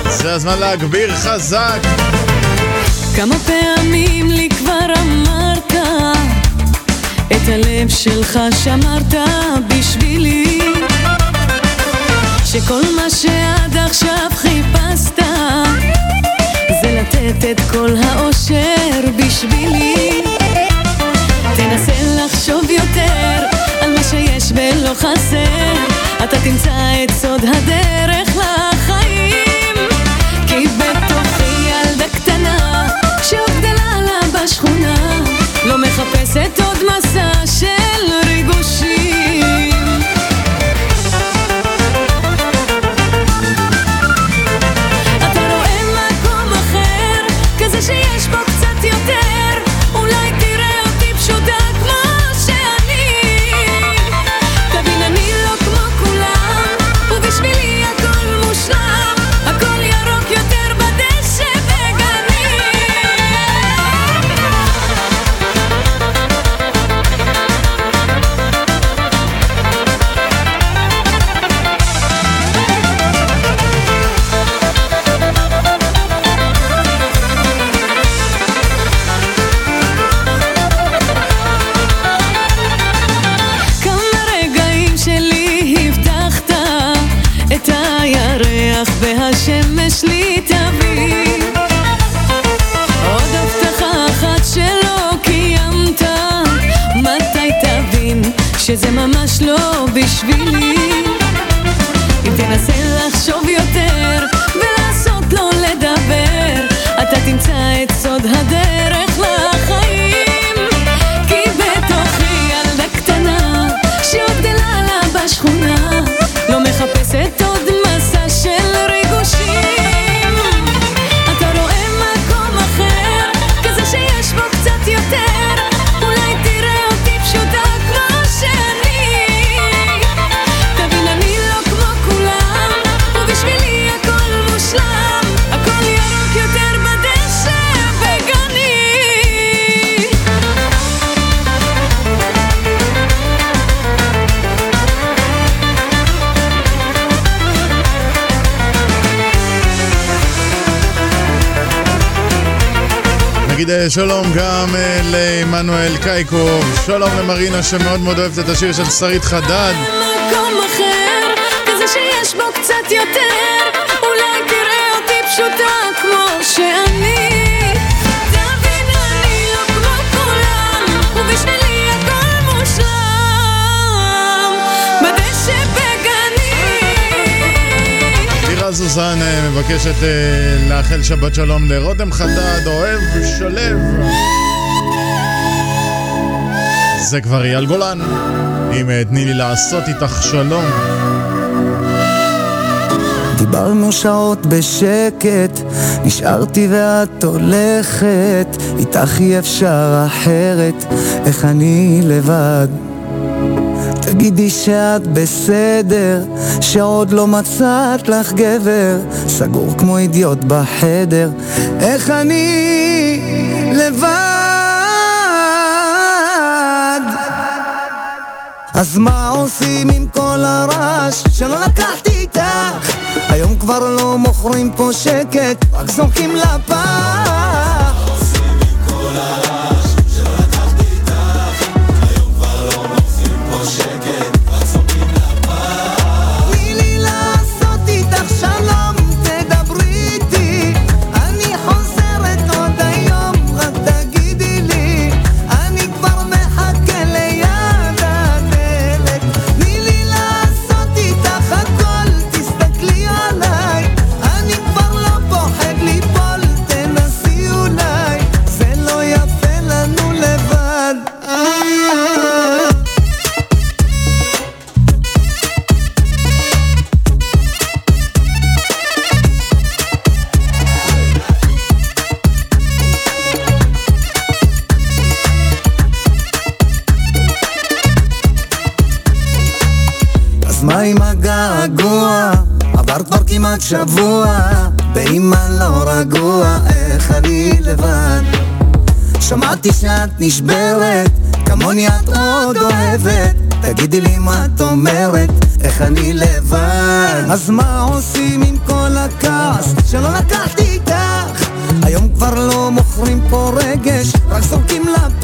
זה הזמן להגביר חזק. כמה פעמים לי כבר אמרת את הלב שלך שמרת בשבילי שכל מה שעד עכשיו חיפשת זה לתת את כל האושר בשבילי. תנסה לחשוב יותר על מה שיש ולא חסר. אתה תמצא את סוד הדרך שלום גם אה, לעמנואל קייקוב, שלום למרינה שמאוד מאוד אוהבת את השיר של שרית חדד. מקום אחר, כזה שיש בו קצת יותר, אולי תראה אותי פשוטה כמו שאני. לירה זוזן אה, מבקשת אה, לאחל שבת שלום לרותם חדד, אוהב שלו. זה כבר אייל גולן, אם אה, תני לי לעשות איתך שלום. דיברנו שעות בשקט, נשארתי ואת הולכת, איתך אי אפשר אחרת, איך אני לבד. תגידי שאת בסדר, שעוד לא מצאת לך גבר, סגור כמו אידיוט בחדר, איך אני לבד. אז מה עושים עם כל הרעש שלא לקחתי איתך? היום כבר לא מוכרים פה שקט, רק זורקים לפח. שבוע באימן לא רגוע, איך אני לבד? שמעתי שאת נשברת, כמוני את עוד אוהבת תגידי לי מה את אומרת, איך אני לבד אז מה עושים עם כל הכעס שלא לקחתי איתך? היום כבר לא מוכרים פה רגש, רק זורקים לב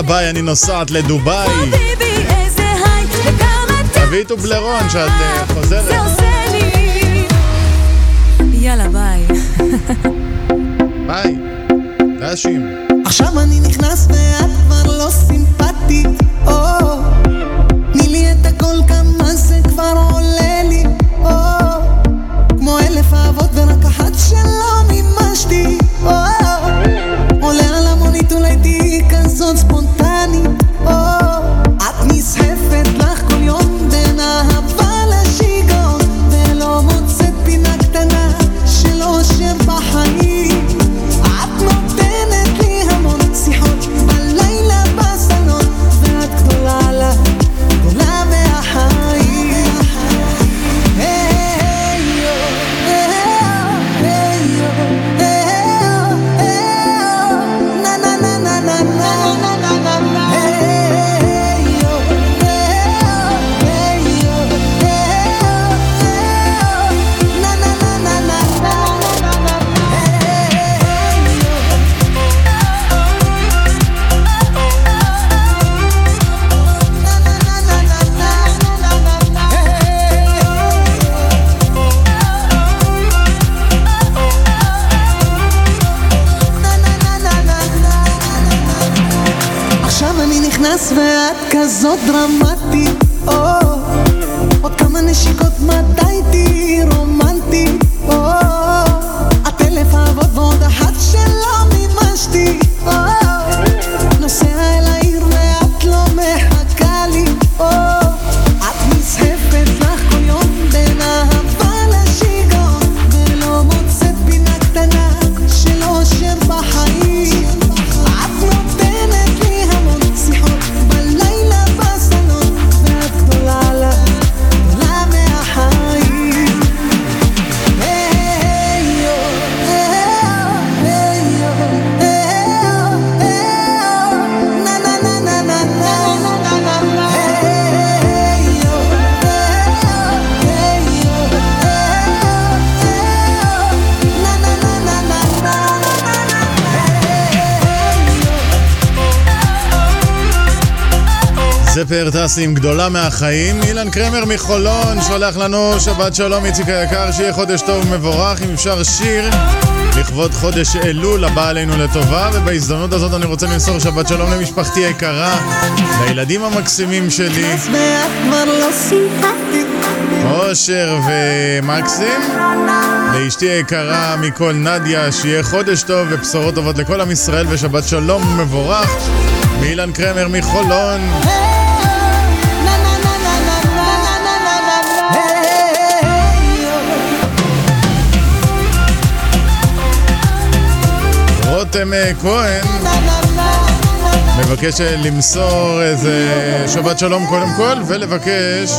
יאללה ביי אני נוסעת לדובאי. תביאי טובלרון שאת אה, חוזרת. יאללה ביי. ביי. תאשים. עכשיו אני נכנס ואת כבר לא סימפטית, או. תני לי את הכל כמה זה כבר עולה. פאר טסים גדולה מהחיים. אילן קרמר מחולון שולח לנו שבת שלום איציק היקר, שיהיה חודש טוב ומבורך. אם אפשר שיר לכבוד חודש אלול הבא עלינו לטובה, ובהזדמנות הזאת אני רוצה למסור שבת שלום למשפחתי היקרה, לילדים המקסימים שלי, לא אושר ומקסים, לאשתי היקרה מכל נדיה, שיהיה חודש טוב ובשורות טובות לכל עם ישראל ושבת שלום ומבורך. מאילן קרמר מחולון. רותם אה, כהן מבקש אה, למסור איזה שבת שלום קודם כל ולבקש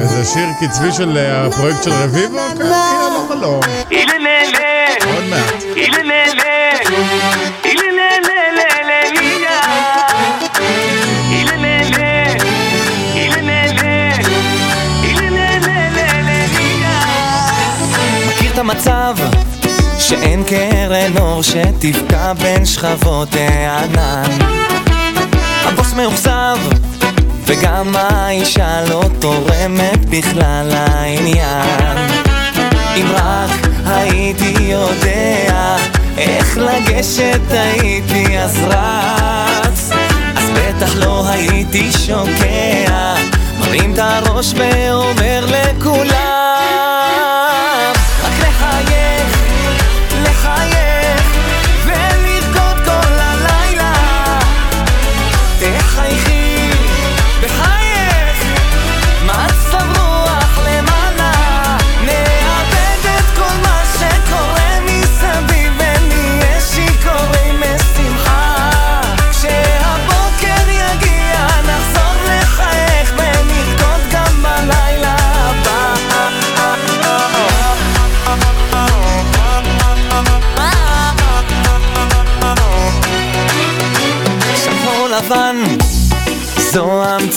איזה שיר קצבי של אה, הפרויקט של רביבו, כן, יאללה חלום. עוד מעט. המצב שאין קרן אור שתפקע בין שכבות הענן. הבוס מאוכזב וגם האישה לא תורמת בכלל לעניין. אם רק הייתי יודע איך לגשת הייתי אז רץ. אז בטח לא הייתי שוקע מרים את הראש ואומר לכולם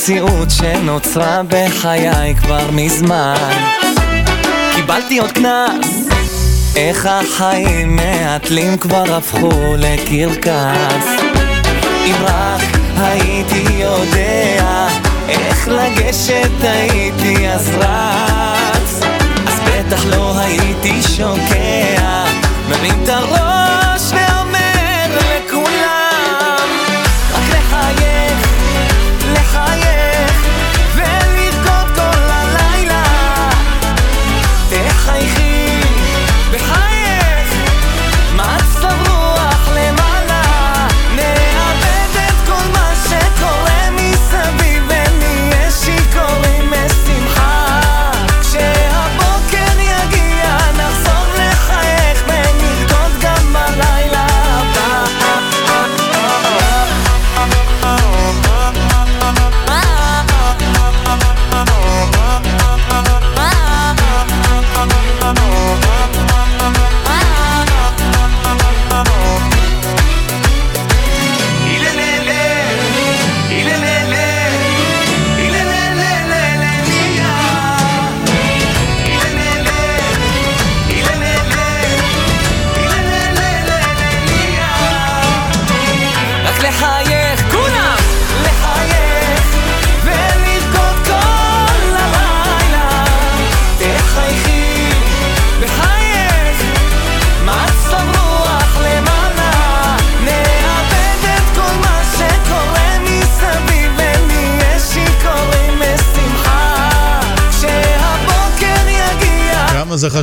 זו המציאות שנוצרה בחיי כבר מזמן. קיבלתי עוד קנס. איך החיים מעטלים כבר הפכו לקרקס? אם רק הייתי יודע איך לגשת הייתי אז רץ. אז בטח לא הייתי שוקע מרים את הראש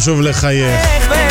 כמה זה חשוב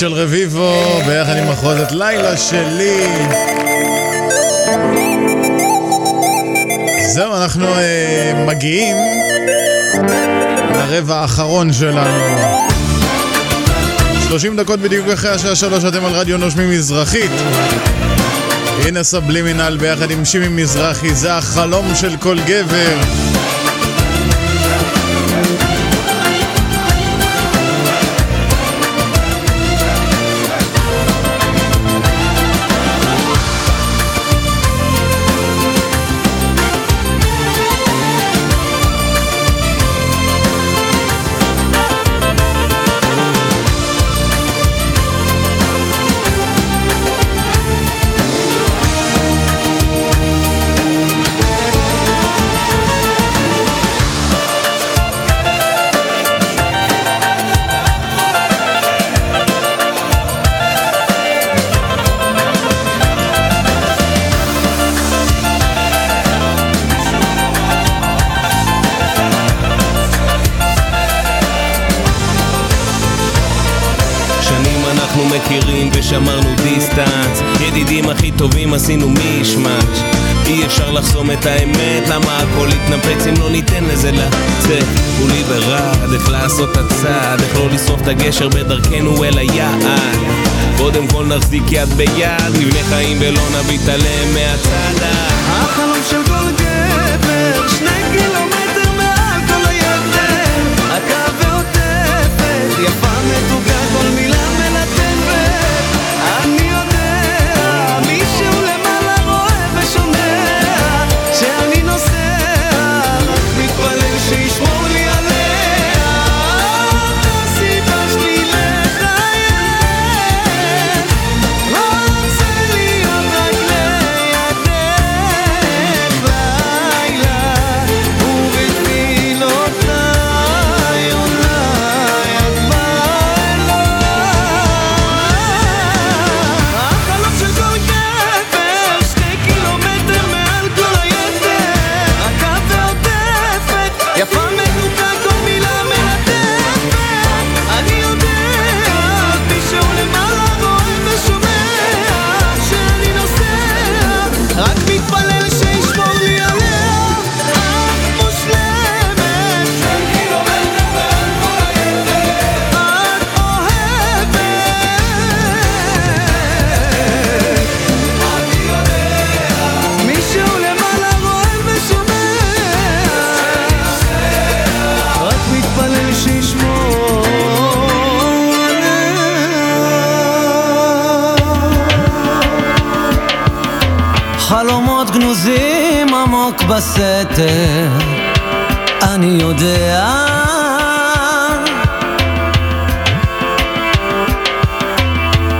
של רביבו, ביחד עם מחוזת לילה שלי. זהו, אנחנו אה, מגיעים לרבע האחרון שלנו. 30 דקות בדיוק אחרי השעה 3 אתם על רדיו נושמים מזרחית. הנה סבלימינל ביחד עם שימי מזרחי, זה החלום של כל גבר. ניתן לזה לצאת. הוא ליברל, איך לעשות את הצעד, איך לא לשרוף את הגשר בדרכנו אל היעד. קודם כל נחזיק יד ביד, נבנה חיים ולא נביט עליהם מהצדה. החלום של כל גבר, שני גברים בסתר, אני יודע.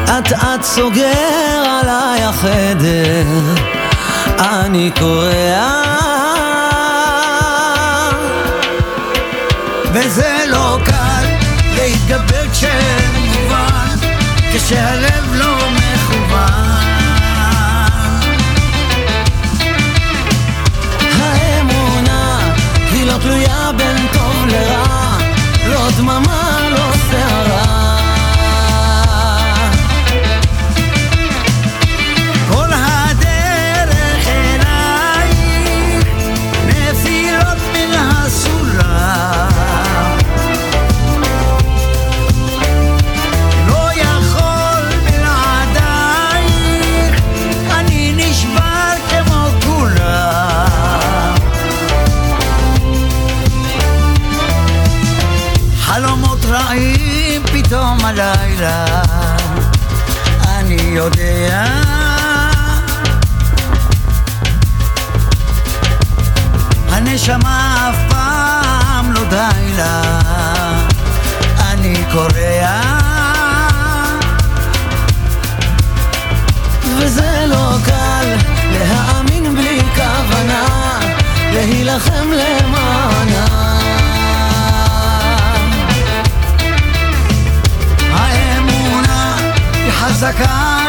אט אט סוגר עליי החדר, אני קורע. וזה לא קל להתגבר כשאין מובן, כשהלב לא... תלויה בין טוב לרע, לא דממה, יודע. הנשמה אף פעם לא די לה. אני קורע. וזה לא קל להאמין בלי כוונה, להילחם למענה. האמונה היא חזקה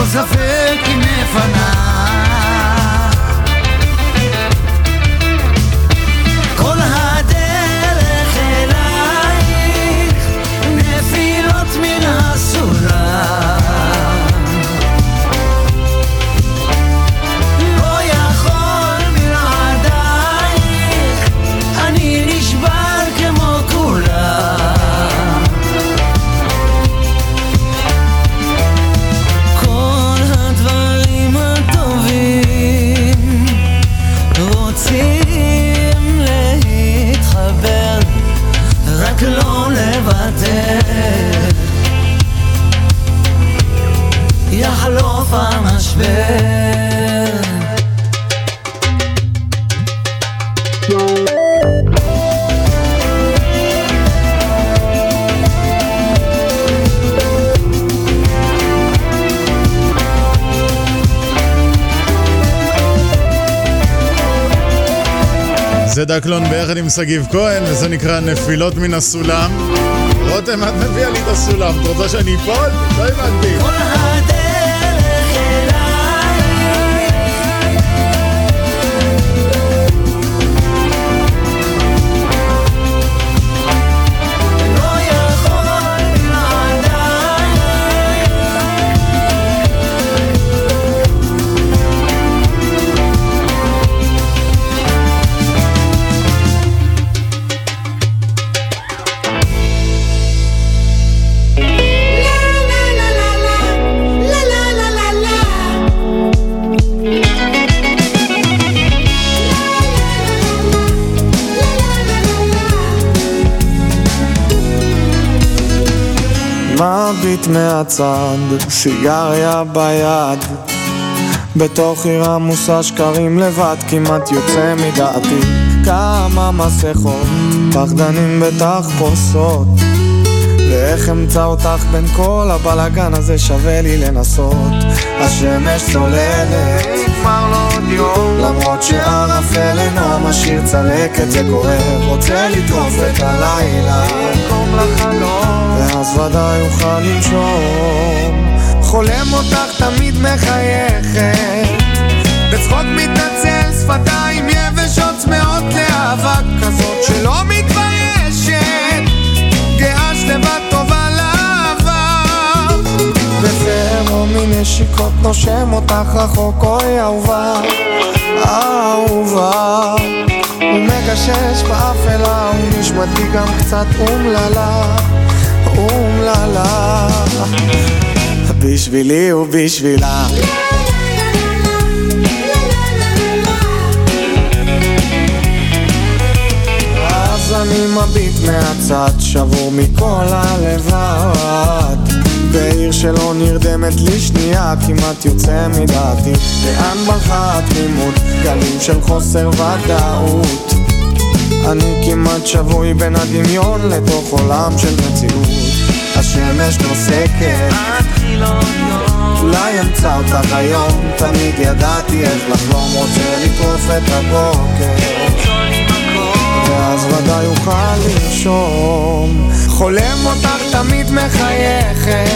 כל ספק היא מפנה דקלון ביחד עם שגיב כהן, וזה נקרא נפילות מן הסולם. רותם, את מביאה לי את הסולם, את רוצה שאני אפול? לא הבנתי. מביט מהצד, סיגריה ביד. בתוך עיר עמוסה שקרים לבד כמעט יוצא מדעתי. כמה מסכות, פחדנים בתחפושות ואיך אמצא אותך בין כל הבלגן הזה שווה לי לנסות? השמש צוללת, נגמר לו עוד יום למרות שערפל אינו משאיר צלקת זה כואב רוצה לטרוף את הלילה. במקום לחלום ואז ודאי אוכל לנשום. חולם אותך תמיד מחייכת. בצחוק מתנצל שפתיים יבשות צמאות לאהבה כזאת שלא מתביישת. גאה שלווה וזרם מנשיקות נושם אותך רחוק אוי אהובה אהובה. הוא מגשש באפלה ונשמתי גם קצת אומללה אומללה. בשבילי ובשבילה אז אני מביט מהצד, שבור מכל הלבד בעיר שלא נרדמת לי שנייה, כמעט יוצא מדעתי. לאן ברחה התמימות, גלים של חוסר ודאות. אני כמעט שבוי בין הדמיון לתוך עולם של מציאות. השמש נוסקת. אולי אמצא אותך היום תמיד ידעתי איך לחלום רוצה לטרוף את הבוקר ואז ודאי אוכל לנשום חולם אותך תמיד מחייכת.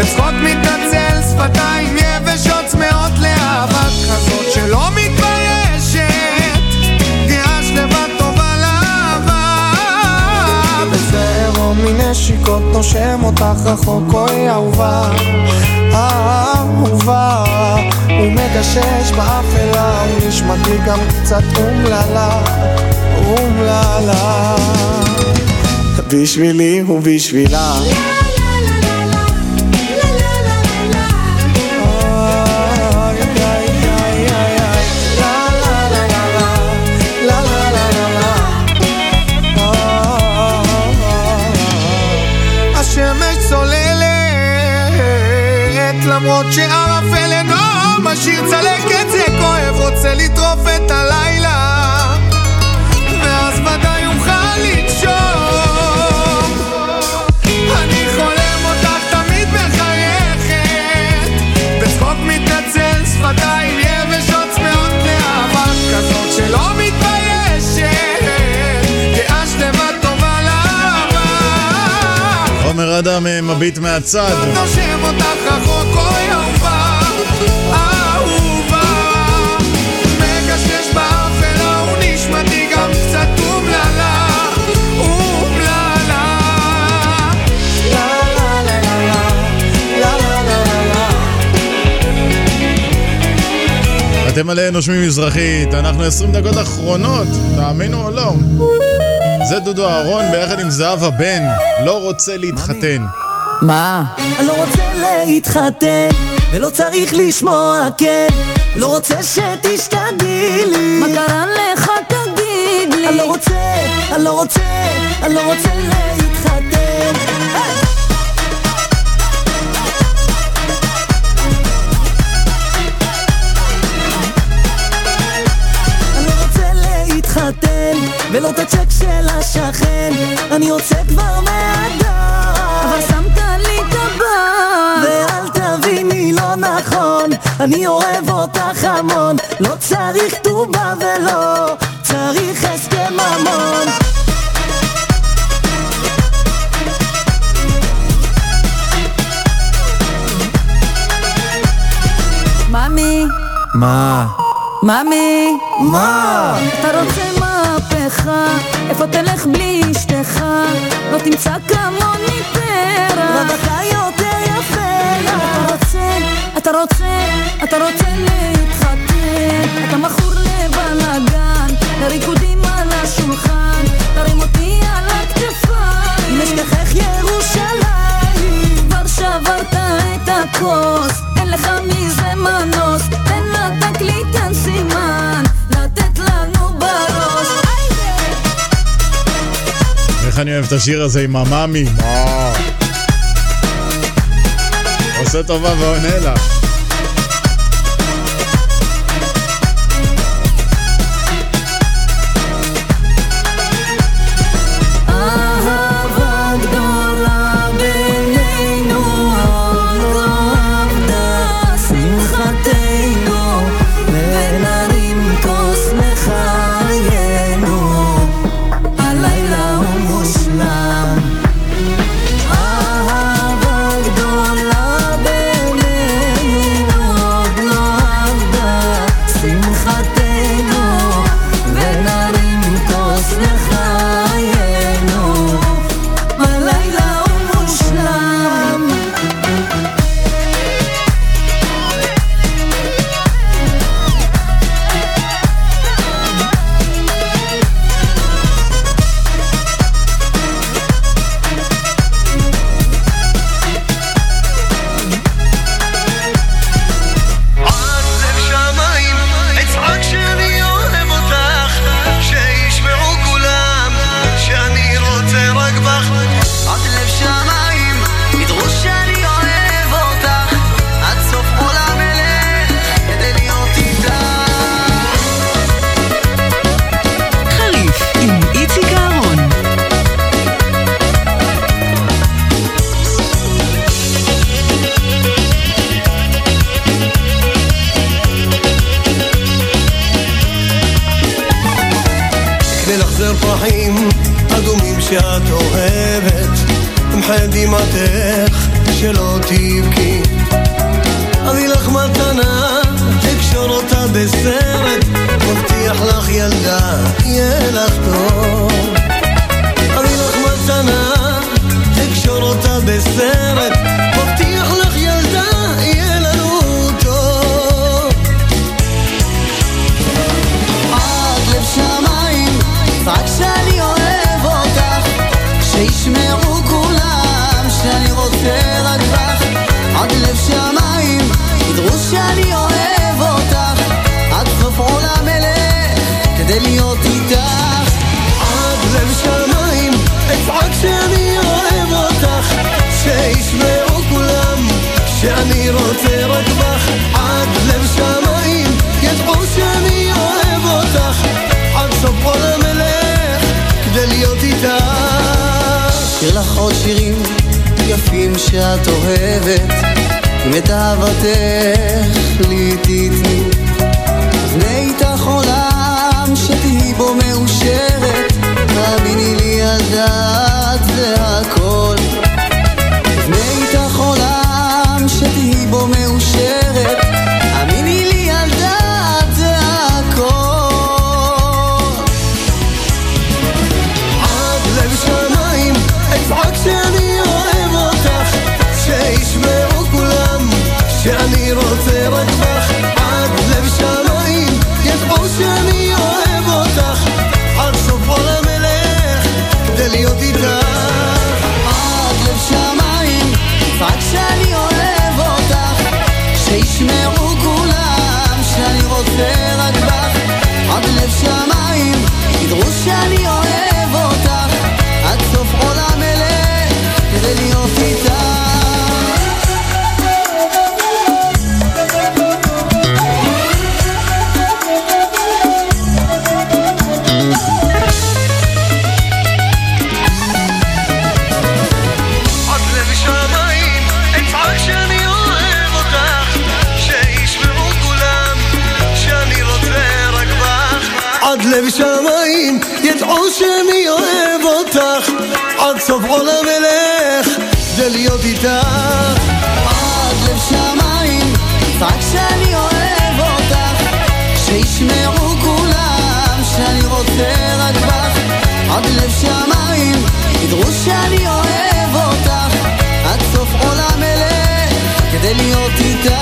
בצחוק מתנצל שפתיים או מנשיקות נושם אותך רחוק אוי אהובה אהובה. הוא מגשש באפלה נשמתי גם קצת אומללה אומללה. בשבילי ובשבילה למרות שערפל אינו משאיר צלקת זה כואב רוצה לטרוף את הלילה אדם מביט מהצד. אתם עליהם נושמים מזרחית, אנחנו 20 דקות אחרונות, תאמינו או לא. זה דודו אהרון ביחד עם זהבה בן, לא רוצה להתחתן. מה? אני לא רוצה להתחתן, ולא צריך לשמוע כן. לא רוצה שתשתגעי לי. מה קרה לך תגיד לי? אני לא רוצה, אני לא רוצה, אני לא רוצה להתחתן. אני לא רוצה להתחתן, ולא של השכן. אני רוצה כבר מהדור. אבל שמת לי טבעת. ואל תביני לא נכון, אני אוהב אותך המון. לא צריך טובה ולא צריך הסכם ממון. ממי, מה? ממי, מה? אתה רוצה מהפכה? איפה תלך בלי אשתך? לא תמצא כמוני פרח. רווקה יותר יפה אתה רוצה, אתה רוצה, אתה רוצה להתחתן. אתה מכור לבלאגן, לריקודים על השולחן. תרים אותי על הכתפיים. אם אשכחך ירושלים כבר שברת את הכוס, אין לך מזה מנוס. תן לתקליט תן איך אני אוהב את השיר הזה עם המאמי. עושה טובה ועונה לה. שאת אוהבת, אם את אהבתך לי תתני. ולהיות איתך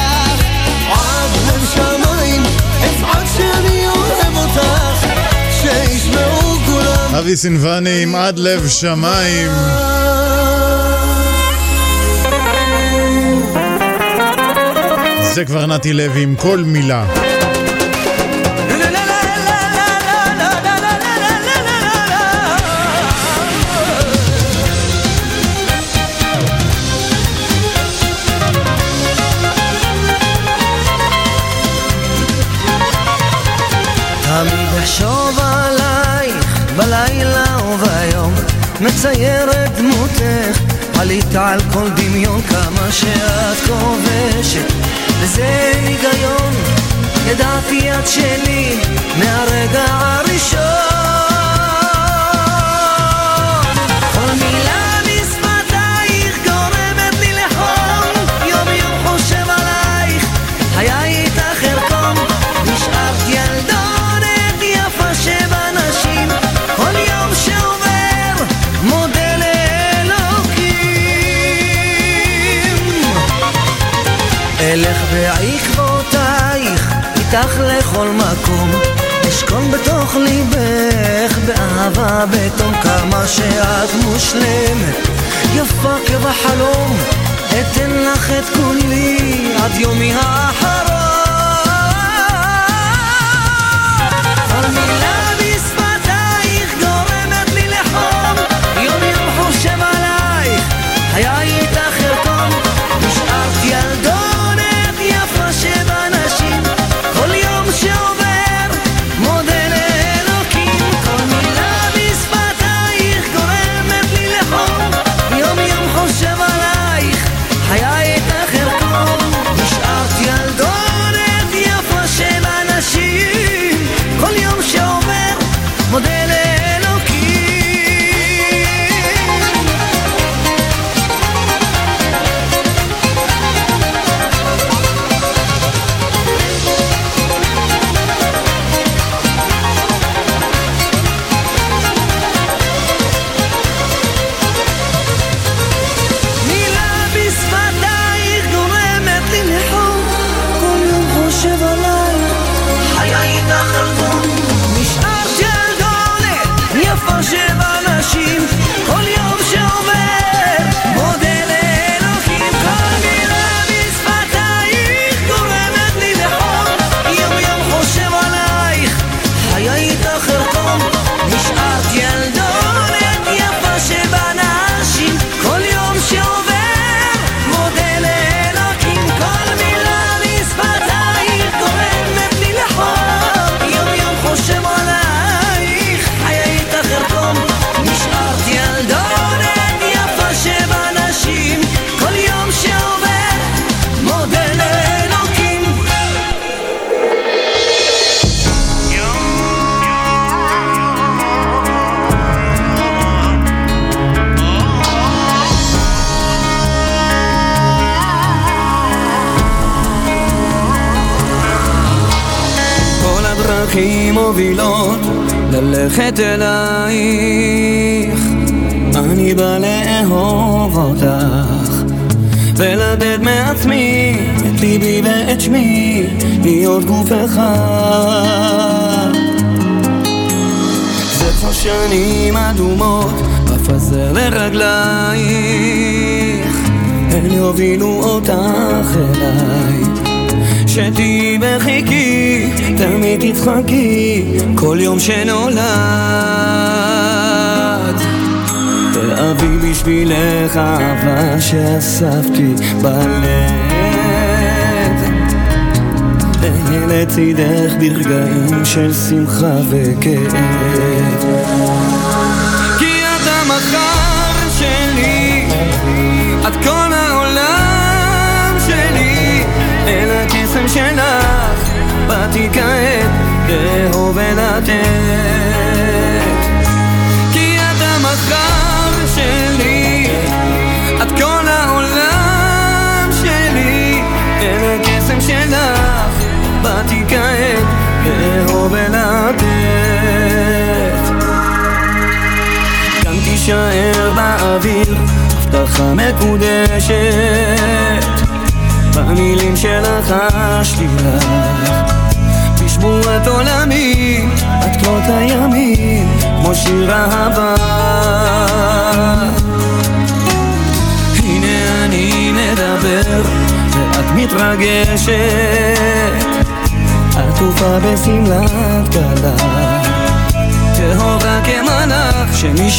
עד לשמיים, אפעד שאני אוהב אותך, שישמעו כולם. אבי סינבני עם עד לב שמיים. זה כבר נתי לוי עם כל מילה. מצייר את דמותך עלית על כל דמיון כמה שאת כובשת. וזה היגיון ידעתי את שלי מהרגע הראשון. אלך בעקבותייך, איתך לכל מקום. אשכון בתוך ליבך, באהבה בתום כמה שאת מושלמת, יפה כבחלום. אתן לך את כולי עד יומי האחרון. כל מילה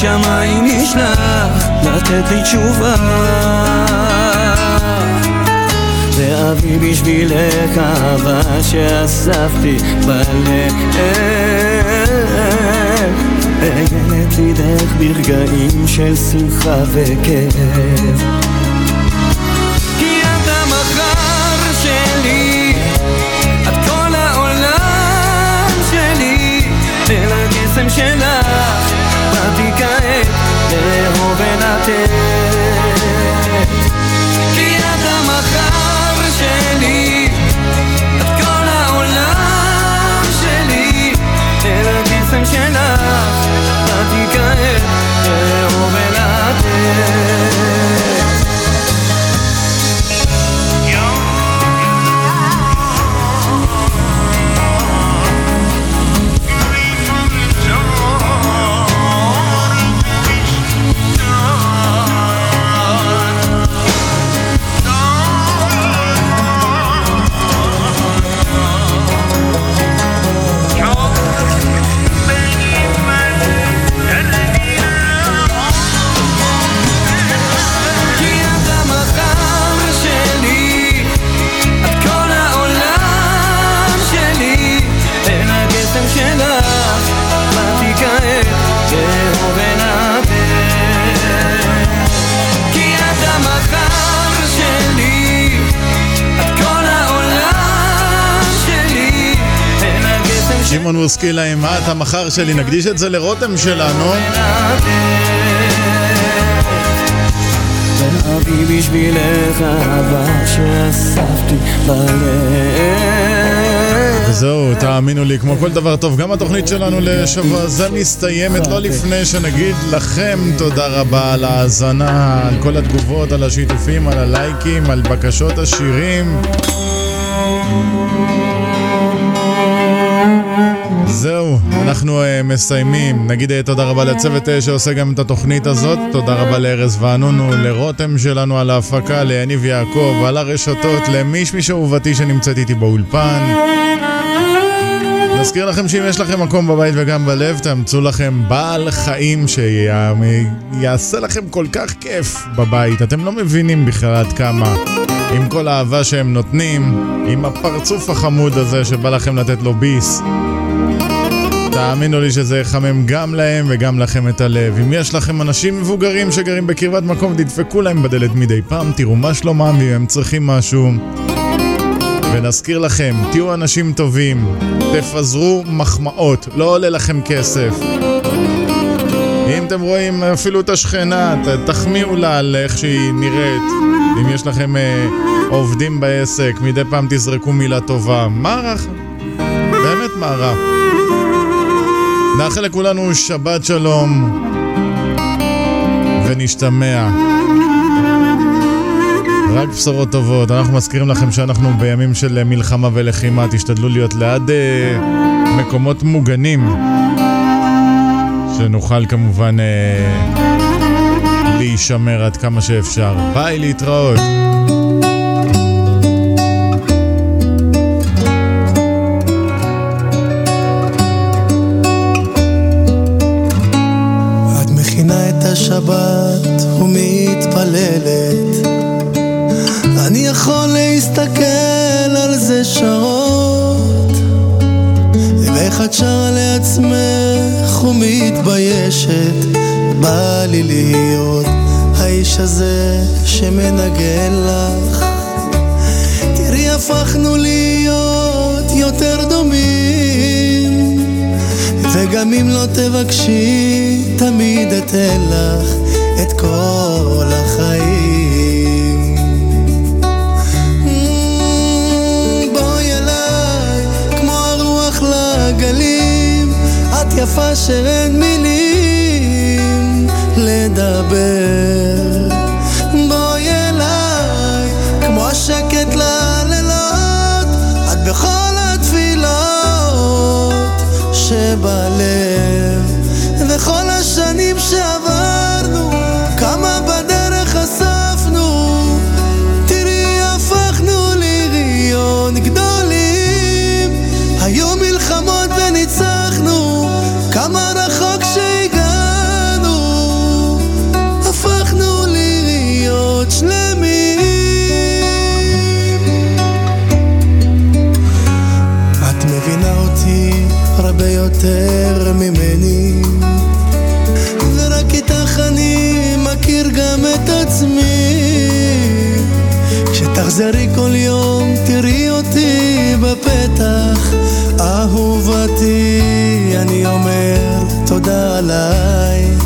כמלאך שמשמיים נשלח לתת לי תשובה. ואביא בשבילך אהבה שאספתי בלב. אהיה לצידך ברגעים של שמחה וכאב ולתת כי את המחר שלי את כל העולם שלי. אל הקסם שלך באתי כעת לאהוב ולתת שמעון בוסקילה עם את המחר שלי, נקדיש את זה לרותם שלנו. בשבילך אהבה שאספתי בלב וזהו, תאמינו לי, כמו כל דבר טוב, גם התוכנית שלנו לשבוע זה מסתיימת, לא לפני שנגיד לכם תודה רבה על ההאזנה, על כל התגובות, על השיתופים, על הלייקים, על בקשות השירים. זהו, אנחנו uh, מסיימים. נגיד uh, תודה רבה לצוות uh, שעושה גם את התוכנית הזאת. תודה רבה לארז וענונו, לרותם שלנו על ההפקה, ליניב יעקב, על הרשתות, למישמיש אהובתי שנמצאת איתי באולפן. נזכיר לכם שאם יש לכם מקום בבית וגם בלב, תאמצו לכם בעל חיים שיעשה לכם כל כך כיף בבית. אתם לא מבינים בכלל עד כמה. עם כל האהבה שהם נותנים, עם הפרצוף החמוד הזה שבא לכם לתת לו ביס. תאמינו לי שזה יחמם גם להם וגם לכם את הלב. אם יש לכם אנשים מבוגרים שגרים בקרבת מקום, תדפקו להם בדלת מדי פעם, תראו מה שלומם ואם הם צריכים משהו. ונזכיר לכם, תהיו אנשים טובים, תפזרו מחמאות, לא עולה לכם כסף. אם אתם רואים אפילו את השכנה, תחמיאו לה על איך שהיא נראית. אם יש לכם אה, עובדים בעסק, מדי פעם תזרקו מילה טובה. מה רח... באמת, מערב. נאחל לכולנו שבת שלום ונשתמע. רק בשורות טובות. אנחנו מזכירים לכם שאנחנו בימים של מלחמה ולחימה. תשתדלו להיות ליד אה, מקומות מוגנים. שנוכל כמובן אה, להישמר עד כמה שאפשר. ביי, להתראות. השבת ומתפללת. אני יכול להסתכל על זה שעות. ואיך את שרה לעצמך ומתביישת? בא לי להיות האיש הזה שמנגן לך. תראי הפכנו להיות יותר דומים וגם אם לא תבקשי תמיד אתן לך את כל החיים. Mm, בואי אליי כמו הרוח לגלים את יפה שאין מילים לדבר כשתחזרי כל יום תראי אותי בפתח. אהובתי אני אומר תודה עלייך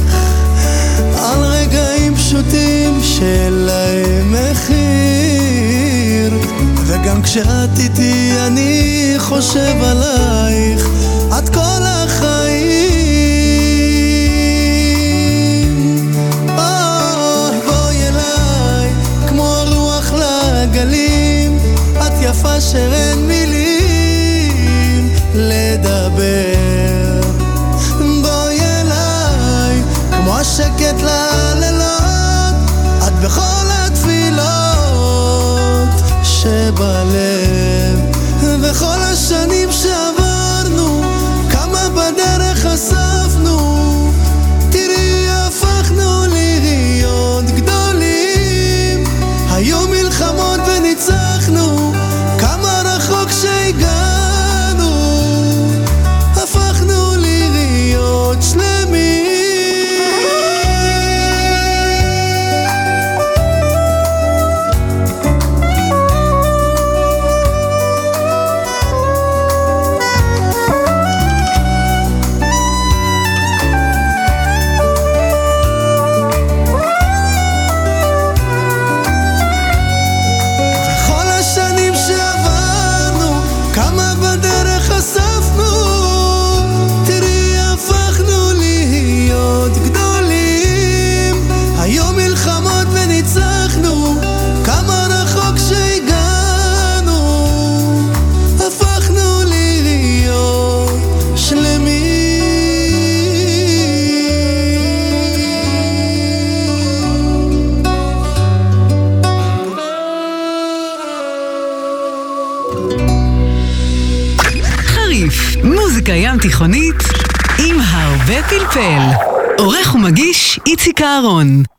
על רגעים פשוטים שלהם מחיר. וגם כשאת איתי אני חושב עלייך שאין מילים לדבר. בואי אליי כמו השקט ללילות את בכל התפילות שבלב. וכל פלפל. עורך ומגיש איציק אהרון